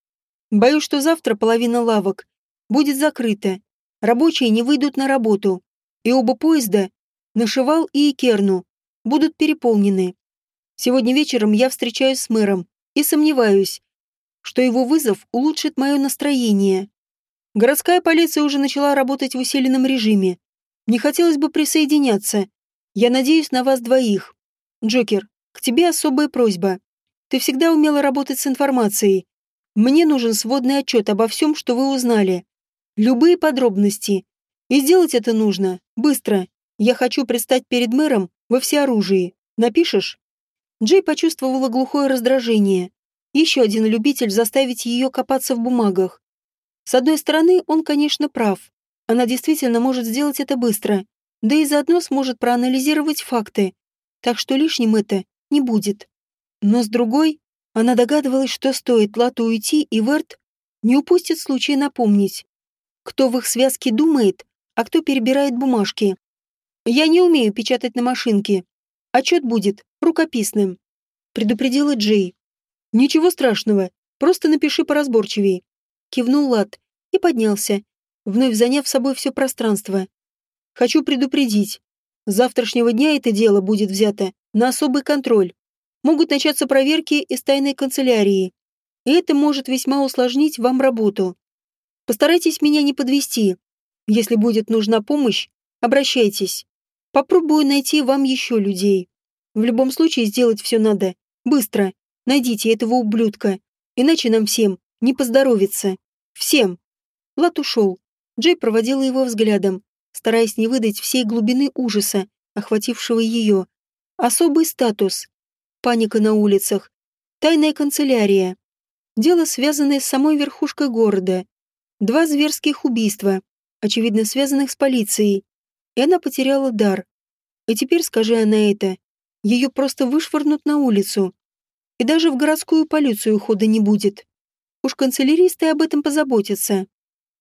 «Боюсь, что завтра половина лавок будет закрыта. Рабочие не выйдут на работу, и оба поезда, Нашивал и Икерну, будут переполнены. Сегодня вечером я встречаюсь с мэром и сомневаюсь, что его вызов улучшит мое настроение. Городская полиция уже начала работать в усиленном режиме. Не хотелось бы присоединяться. Я надеюсь на вас двоих. Джокер, к тебе особая просьба. Ты всегда умела работать с информацией. Мне нужен сводный отчет обо всем, что вы узнали. Любые подробности. И сделать это нужно. Быстро. Я хочу предстать перед мэром во всеоружии. Напишешь?» Джей почувствовала глухое раздражение. Еще один любитель заставить ее копаться в бумагах. С одной стороны, он, конечно, прав. Она действительно может сделать это быстро, да и заодно сможет проанализировать факты. Так что лишним это не будет. Но с другой, она догадывалась, что стоит Лату уйти, и Верт не упустит случая напомнить, кто в их связке думает, а кто перебирает бумажки. «Я не умею печатать на машинке. Отчет будет рукописным», — предупредила Джей. «Ничего страшного, просто напиши поразборчивее», — кивнул Лад и поднялся, вновь заняв собой все пространство. «Хочу предупредить. С завтрашнего дня это дело будет взято на особый контроль. Могут начаться проверки из тайной канцелярии. И это может весьма усложнить вам работу. Постарайтесь меня не подвести. Если будет нужна помощь, обращайтесь. Попробую найти вам еще людей. В любом случае сделать все надо. Быстро. Найдите этого ублюдка. Иначе нам всем не поздоровится. Всем. Лат ушел. Джей проводила его взглядом, стараясь не выдать всей глубины ужаса, охватившего ее. Особый статус. Паника на улицах. Тайная канцелярия. Дело, связанное с самой верхушкой города. Два зверских убийства, очевидно связанных с полицией. И она потеряла дар. И теперь, скажи она это, ее просто вышвырнут на улицу. И даже в городскую полицию хода не будет. Уж канцеляристы об этом позаботятся.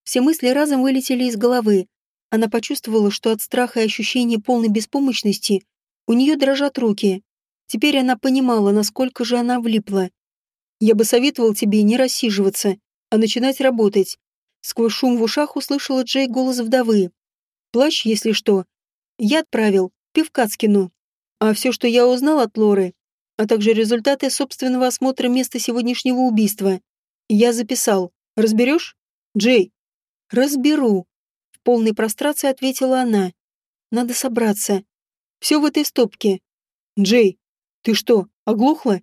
Все мысли разом вылетели из головы. Она почувствовала, что от страха и ощущения полной беспомощности у нее дрожат руки. Теперь она понимала, насколько же она влипла. «Я бы советовал тебе не рассиживаться, а начинать работать», Сквозь шум в ушах услышала Джей голос вдовы. «Плащ, если что. Я отправил. Пивкацкину. А все, что я узнал от Лоры, а также результаты собственного осмотра места сегодняшнего убийства, я записал. Разберешь? Джей?» «Разберу», — в полной прострации ответила она. «Надо собраться. Все в этой стопке. Джей, ты что, оглохла?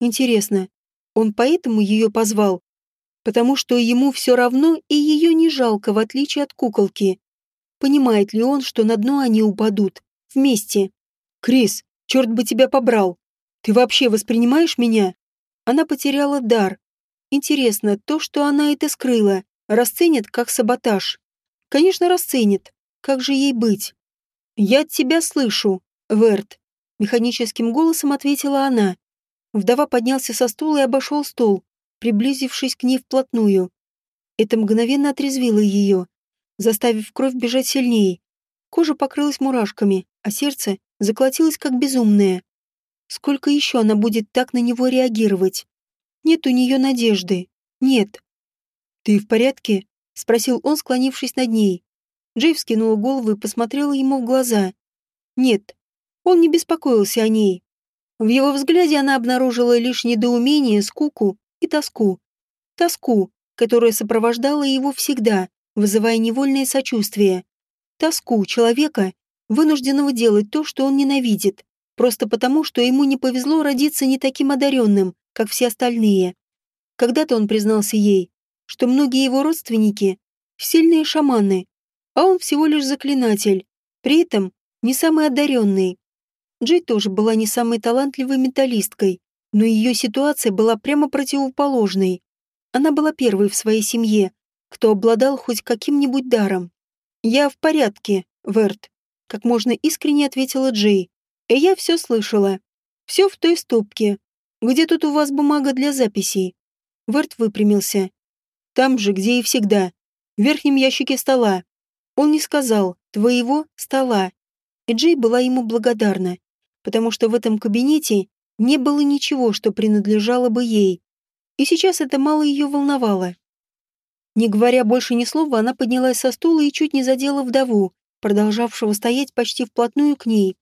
Интересно, он поэтому ее позвал? Потому что ему все равно и ее не жалко, в отличие от куколки. Понимает ли он, что на дно они упадут? Вместе. «Крис, черт бы тебя побрал! Ты вообще воспринимаешь меня?» Она потеряла дар. Интересно, то, что она это скрыла, расценит как саботаж. Конечно, расценит. Как же ей быть? «Я тебя слышу, Верт», — механическим голосом ответила она. Вдова поднялся со стула и обошел стол, приблизившись к ней вплотную. Это мгновенно отрезвило ее, заставив кровь бежать сильнее. Кожа покрылась мурашками, а сердце заколотилось как безумное. Сколько еще она будет так на него реагировать? Нет у нее надежды. Нет. «Ты в порядке?» — спросил он, склонившись над ней. Джей вскинула голову и посмотрела ему в глаза. Нет, он не беспокоился о ней. В его взгляде она обнаружила лишь недоумение, скуку и тоску. Тоску, которая сопровождала его всегда, вызывая невольное сочувствие. Тоску человека, вынужденного делать то, что он ненавидит, просто потому, что ему не повезло родиться не таким одаренным, как все остальные. Когда-то он признался ей, что многие его родственники – сильные шаманы, а он всего лишь заклинатель, при этом не самый одаренный. Джей тоже была не самой талантливой металлисткой, но ее ситуация была прямо противоположной. Она была первой в своей семье, кто обладал хоть каким-нибудь даром. «Я в порядке, Верт», — как можно искренне ответила Джей. «И я все слышала. Все в той стопке. Где тут у вас бумага для записей?» Верт выпрямился. «Там же, где и всегда. В верхнем ящике стола. Он не сказал «твоего стола». И Джей была ему благодарна, потому что в этом кабинете не было ничего, что принадлежало бы ей. И сейчас это мало ее волновало. Не говоря больше ни слова, она поднялась со стула и чуть не задела вдову, продолжавшего стоять почти вплотную к ней.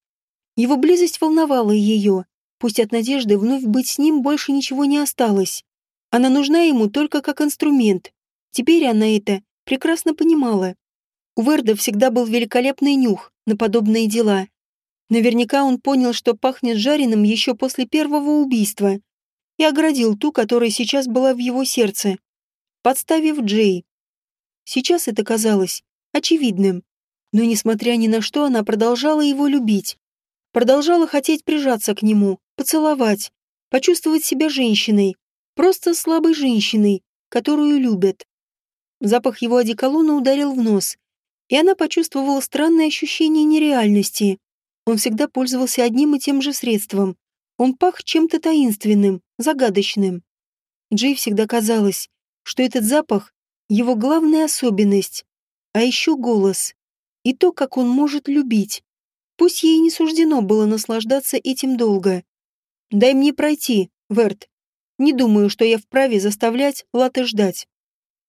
Его близость волновала ее, пусть от надежды вновь быть с ним больше ничего не осталось. Она нужна ему только как инструмент. Теперь она это прекрасно понимала. У Верда всегда был великолепный нюх на подобные дела. Наверняка он понял, что пахнет жареным еще после первого убийства, и оградил ту, которая сейчас была в его сердце, подставив Джей. Сейчас это казалось очевидным, но, несмотря ни на что, она продолжала его любить. Продолжала хотеть прижаться к нему, поцеловать, почувствовать себя женщиной, просто слабой женщиной, которую любят. Запах его одеколона ударил в нос, и она почувствовала странное ощущение нереальности. Он всегда пользовался одним и тем же средством. Он пах чем-то таинственным, загадочным. Джей всегда казалось, что этот запах — его главная особенность, а еще голос и то, как он может любить. Пусть ей не суждено было наслаждаться этим долго. «Дай мне пройти, Верт. Не думаю, что я вправе заставлять Латы ждать».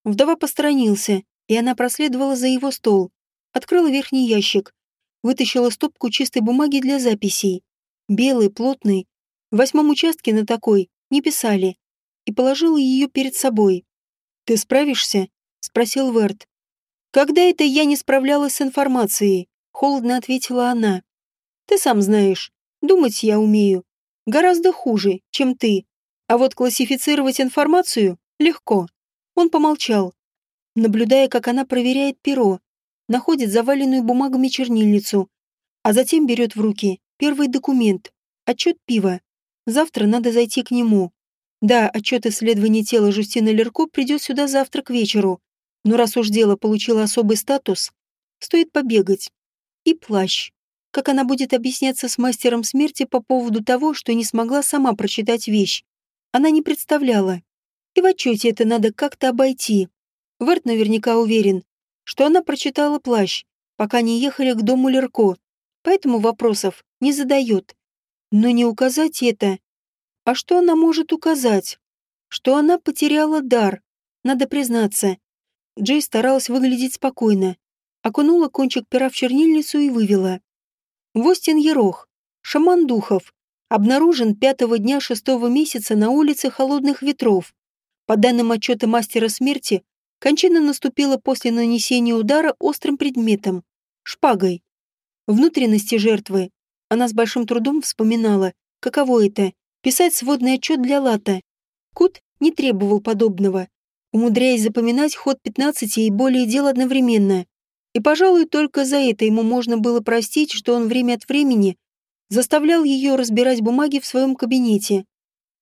Вдова посторонился, и она проследовала за его стол, открыла верхний ящик, вытащила стопку чистой бумаги для записей. Белый, плотный. В восьмом участке на такой не писали. И положила ее перед собой. «Ты справишься?» — спросил Верт. «Когда это я не справлялась с информацией?» — холодно ответила она. «Ты сам знаешь, думать я умею. Гораздо хуже, чем ты. А вот классифицировать информацию легко». Он помолчал, наблюдая, как она проверяет перо, находит заваленную бумагами чернильницу, а затем берет в руки первый документ – отчет пива. Завтра надо зайти к нему. Да, отчет исследования тела Жустины Лерко придет сюда завтра к вечеру, но раз уж дело получило особый статус, стоит побегать. И плащ. Как она будет объясняться с мастером смерти по поводу того, что не смогла сама прочитать вещь, она не представляла. И в отчете это надо как-то обойти. Верт наверняка уверен, что она прочитала плащ, пока не ехали к дому Лерко, поэтому вопросов не задает. Но не указать это. А что она может указать? Что она потеряла дар, надо признаться. Джей старалась выглядеть спокойно. Окунула кончик пера в чернильницу и вывела. Востин Ерох, шаман духов, обнаружен пятого дня шестого месяца на улице Холодных Ветров. По данным отчета мастера смерти, Кончина наступила после нанесения удара острым предметом – шпагой. Внутренности жертвы она с большим трудом вспоминала, каково это – писать сводный отчет для лата. Кут не требовал подобного, умудряясь запоминать ход 15 и более дел одновременно. И, пожалуй, только за это ему можно было простить, что он время от времени заставлял ее разбирать бумаги в своем кабинете.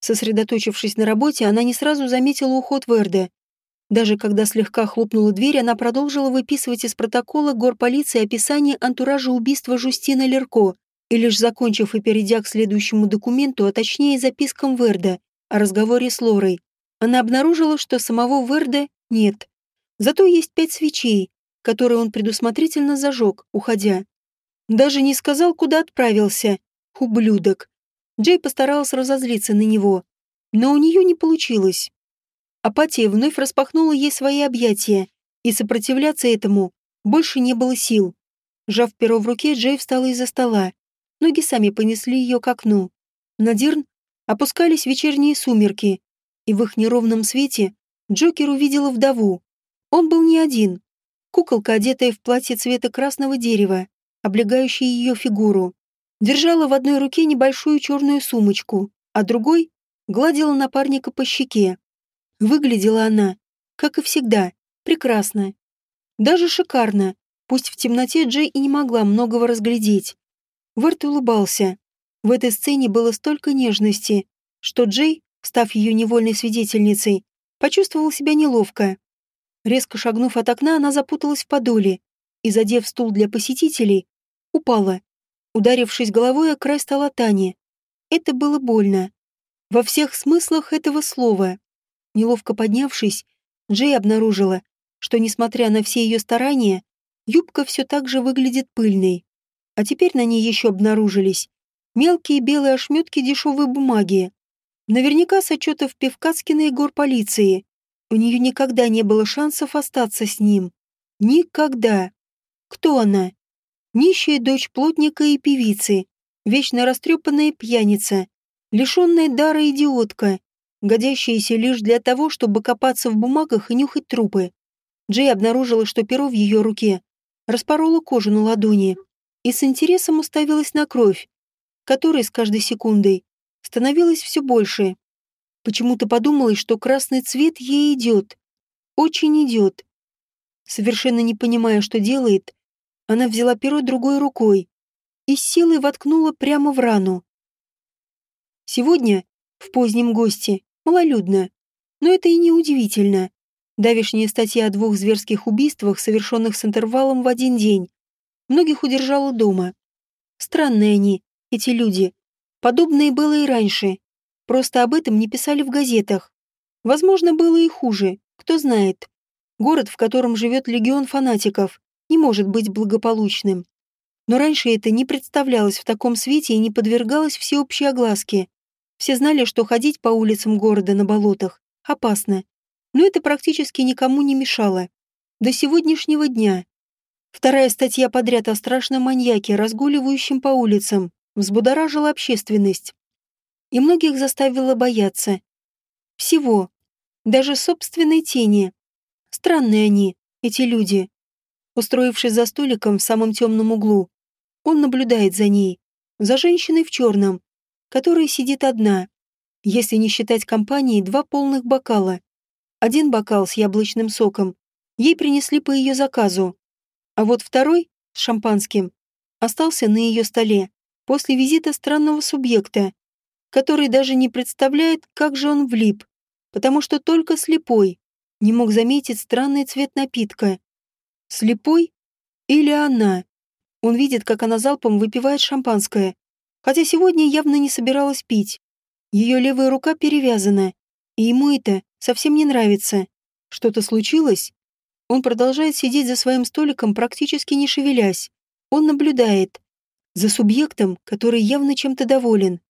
Сосредоточившись на работе, она не сразу заметила уход Верда. Даже когда слегка хлопнула дверь, она продолжила выписывать из протокола горполиции описание антуража убийства Жустина Лерко, и лишь закончив и перейдя к следующему документу, а точнее запискам Верда о разговоре с Лорой, она обнаружила, что самого Верда нет. Зато есть пять свечей, которые он предусмотрительно зажег, уходя. Даже не сказал, куда отправился. Ублюдок. Джей постаралась разозлиться на него, но у нее не получилось. Апатия вновь распахнула ей свои объятия, и сопротивляться этому больше не было сил. Жав перо в руке, Джей встала из-за стола. Ноги сами понесли ее к окну. На Дирн опускались вечерние сумерки, и в их неровном свете Джокер увидела вдову. Он был не один. Куколка, одетая в платье цвета красного дерева, облегающая ее фигуру, держала в одной руке небольшую черную сумочку, а другой гладила напарника по щеке. Выглядела она, как и всегда, прекрасно. Даже шикарно, пусть в темноте Джей и не могла многого разглядеть. Верт улыбался. В этой сцене было столько нежности, что Джей, став ее невольной свидетельницей, почувствовал себя неловко. Резко шагнув от окна, она запуталась в подоле и, задев стул для посетителей, упала, ударившись головой о край стола Тани. Это было больно. Во всех смыслах этого слова. Неловко поднявшись, Джей обнаружила, что, несмотря на все ее старания, юбка все так же выглядит пыльной. А теперь на ней еще обнаружились мелкие белые ошметки дешевой бумаги. Наверняка с отчетов Певкацкина и горполиции. У нее никогда не было шансов остаться с ним. Никогда. Кто она? Нищая дочь плотника и певицы, вечно растрепанная пьяница, лишенная дара идиотка, годящаяся лишь для того, чтобы копаться в бумагах и нюхать трупы. Джей обнаружила, что перо в ее руке распорола кожу на ладони и с интересом уставилась на кровь, которая с каждой секундой становилась все больше. Почему-то подумалось, что красный цвет ей идет. Очень идет. Совершенно не понимая, что делает, она взяла перо другой рукой и с силой воткнула прямо в рану. Сегодня, в позднем гости, малолюдно. Но это и не удивительно. Давишняя статья о двух зверских убийствах, совершенных с интервалом в один день, многих удержала дома. Странные они, эти люди. Подобное было и раньше. Просто об этом не писали в газетах. Возможно, было и хуже, кто знает. Город, в котором живет легион фанатиков, не может быть благополучным. Но раньше это не представлялось в таком свете и не подвергалось всеобщей огласке. Все знали, что ходить по улицам города на болотах опасно. Но это практически никому не мешало. До сегодняшнего дня. Вторая статья подряд о страшном маньяке, разгуливающем по улицам, взбудоражила общественность. И многих заставила бояться. Всего. Даже собственной тени. Странные они, эти люди. Устроившись за столиком в самом темном углу, он наблюдает за ней, за женщиной в черном, которая сидит одна. Если не считать компании, два полных бокала. Один бокал с яблочным соком ей принесли по ее заказу, а вот второй, с шампанским, остался на ее столе после визита странного субъекта, который даже не представляет, как же он влип, потому что только слепой не мог заметить странный цвет напитка. Слепой или она? Он видит, как она залпом выпивает шампанское, хотя сегодня явно не собиралась пить. Ее левая рука перевязана, и ему это совсем не нравится. Что-то случилось? Он продолжает сидеть за своим столиком, практически не шевелясь. Он наблюдает. За субъектом, который явно чем-то доволен.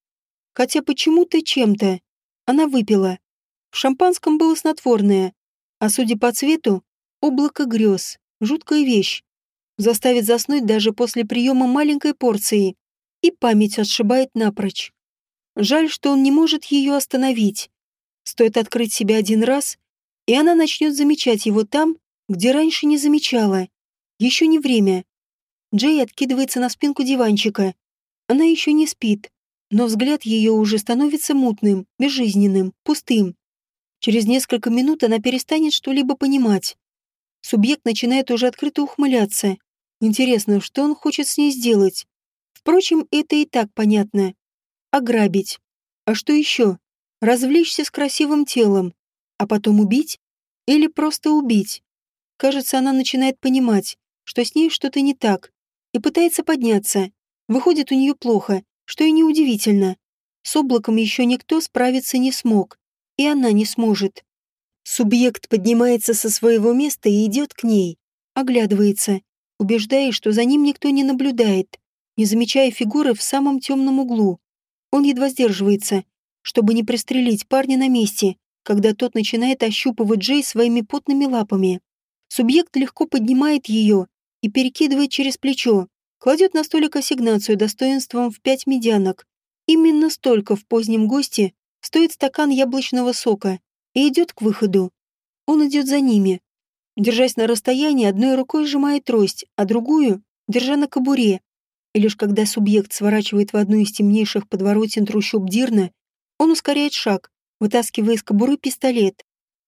Хотя почему-то чем-то. Она выпила. В шампанском было снотворное. А судя по цвету, облако грез. Жуткая вещь. Заставит заснуть даже после приема маленькой порции и память отшибает напрочь. Жаль, что он не может ее остановить. Стоит открыть себя один раз, и она начнет замечать его там, где раньше не замечала. Еще не время. Джей откидывается на спинку диванчика. Она еще не спит, но взгляд ее уже становится мутным, безжизненным, пустым. Через несколько минут она перестанет что-либо понимать. Субъект начинает уже открыто ухмыляться. Интересно, что он хочет с ней сделать? Впрочем, это и так понятно. Ограбить. А что еще? Развлечься с красивым телом, а потом убить? Или просто убить? Кажется, она начинает понимать, что с ней что-то не так, и пытается подняться. Выходит у нее плохо, что и неудивительно. С облаком еще никто справиться не смог, и она не сможет. Субъект поднимается со своего места и идет к ней, оглядывается, убеждаясь, что за ним никто не наблюдает, не замечая фигуры в самом темном углу. Он едва сдерживается, чтобы не пристрелить парня на месте, когда тот начинает ощупывать Джей своими потными лапами. Субъект легко поднимает ее и перекидывает через плечо, кладет на столик ассигнацию достоинством в пять медянок. Именно столько в позднем госте стоит стакан яблочного сока и идет к выходу. Он идет за ними. Держась на расстоянии, одной рукой сжимает трость, а другую держа на кобуре. И лишь когда субъект сворачивает в одну из темнейших подворотен трущоб Дирна, он ускоряет шаг, вытаскивая из кобуры пистолет.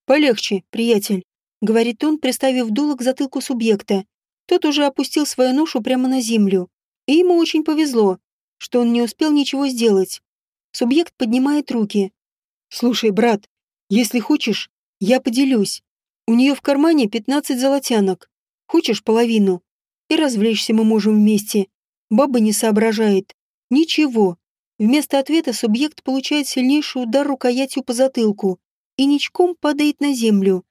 «Полегче, приятель», — говорит он, приставив дуло к затылку субъекта. Тот уже опустил свою ношу прямо на землю. И ему очень повезло, что он не успел ничего сделать. Субъект поднимает руки. «Слушай, брат, если хочешь, я поделюсь. У нее в кармане 15 золотянок. Хочешь половину? И развлечься мы можем вместе. Баба не соображает. Ничего. Вместо ответа субъект получает сильнейший удар рукоятью по затылку и ничком падает на землю.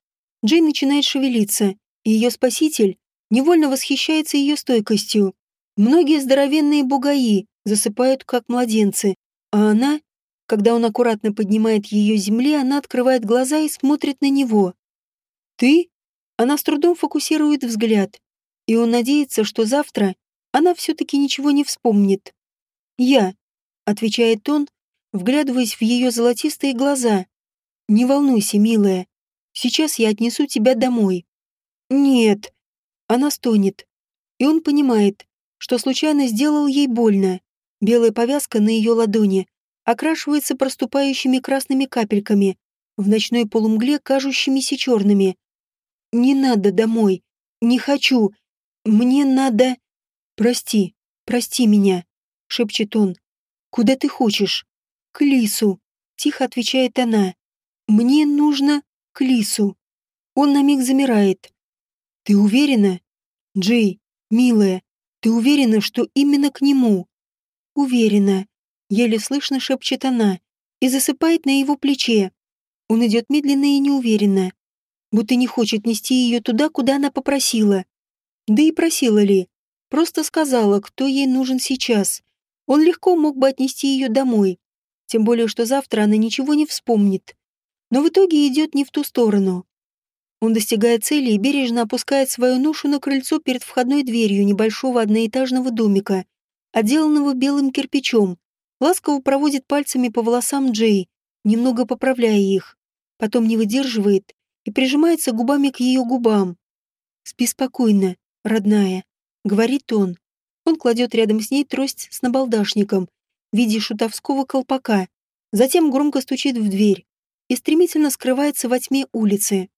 Джейн начинает шевелиться, и ее спаситель невольно восхищается ее стойкостью. Многие здоровенные бугаи засыпают, как младенцы, а она, когда он аккуратно поднимает ее с земли, она открывает глаза и смотрит на него. «Ты?» Она с трудом фокусирует взгляд, и он надеется, что завтра она все-таки ничего не вспомнит. «Я», — отвечает он, вглядываясь в ее золотистые глаза. «Не волнуйся, милая, сейчас я отнесу тебя домой». «Нет», она стонет, и он понимает, что случайно сделал ей больно. Белая повязка на ее ладони окрашивается проступающими красными капельками, в ночной полумгле кажущимися черными. «Не надо домой. Не хочу. Мне надо...» «Прости, прости меня», — шепчет он. «Куда ты хочешь?» «К Лису», — тихо отвечает она. «Мне нужно к Лису». Он на миг замирает. «Ты уверена?» «Джей, милая, ты уверена, что именно к нему?» «Уверена», — еле слышно шепчет она и засыпает на его плече. Он идет медленно и неуверенно, будто не хочет нести ее туда, куда она попросила. Да и просила ли? Просто сказала, кто ей нужен сейчас. Он легко мог бы отнести ее домой. Тем более, что завтра она ничего не вспомнит. Но в итоге идет не в ту сторону. Он достигает цели и бережно опускает свою ношу на крыльцо перед входной дверью небольшого одноэтажного домика, отделанного белым кирпичом. Ласково проводит пальцами по волосам Джей, немного поправляя их. Потом не выдерживает и прижимается губами к ее губам. «Спи спокойно, родная», — говорит он. Он кладет рядом с ней трость с набалдашником в виде шутовского колпака, затем громко стучит в дверь и стремительно скрывается во тьме улицы.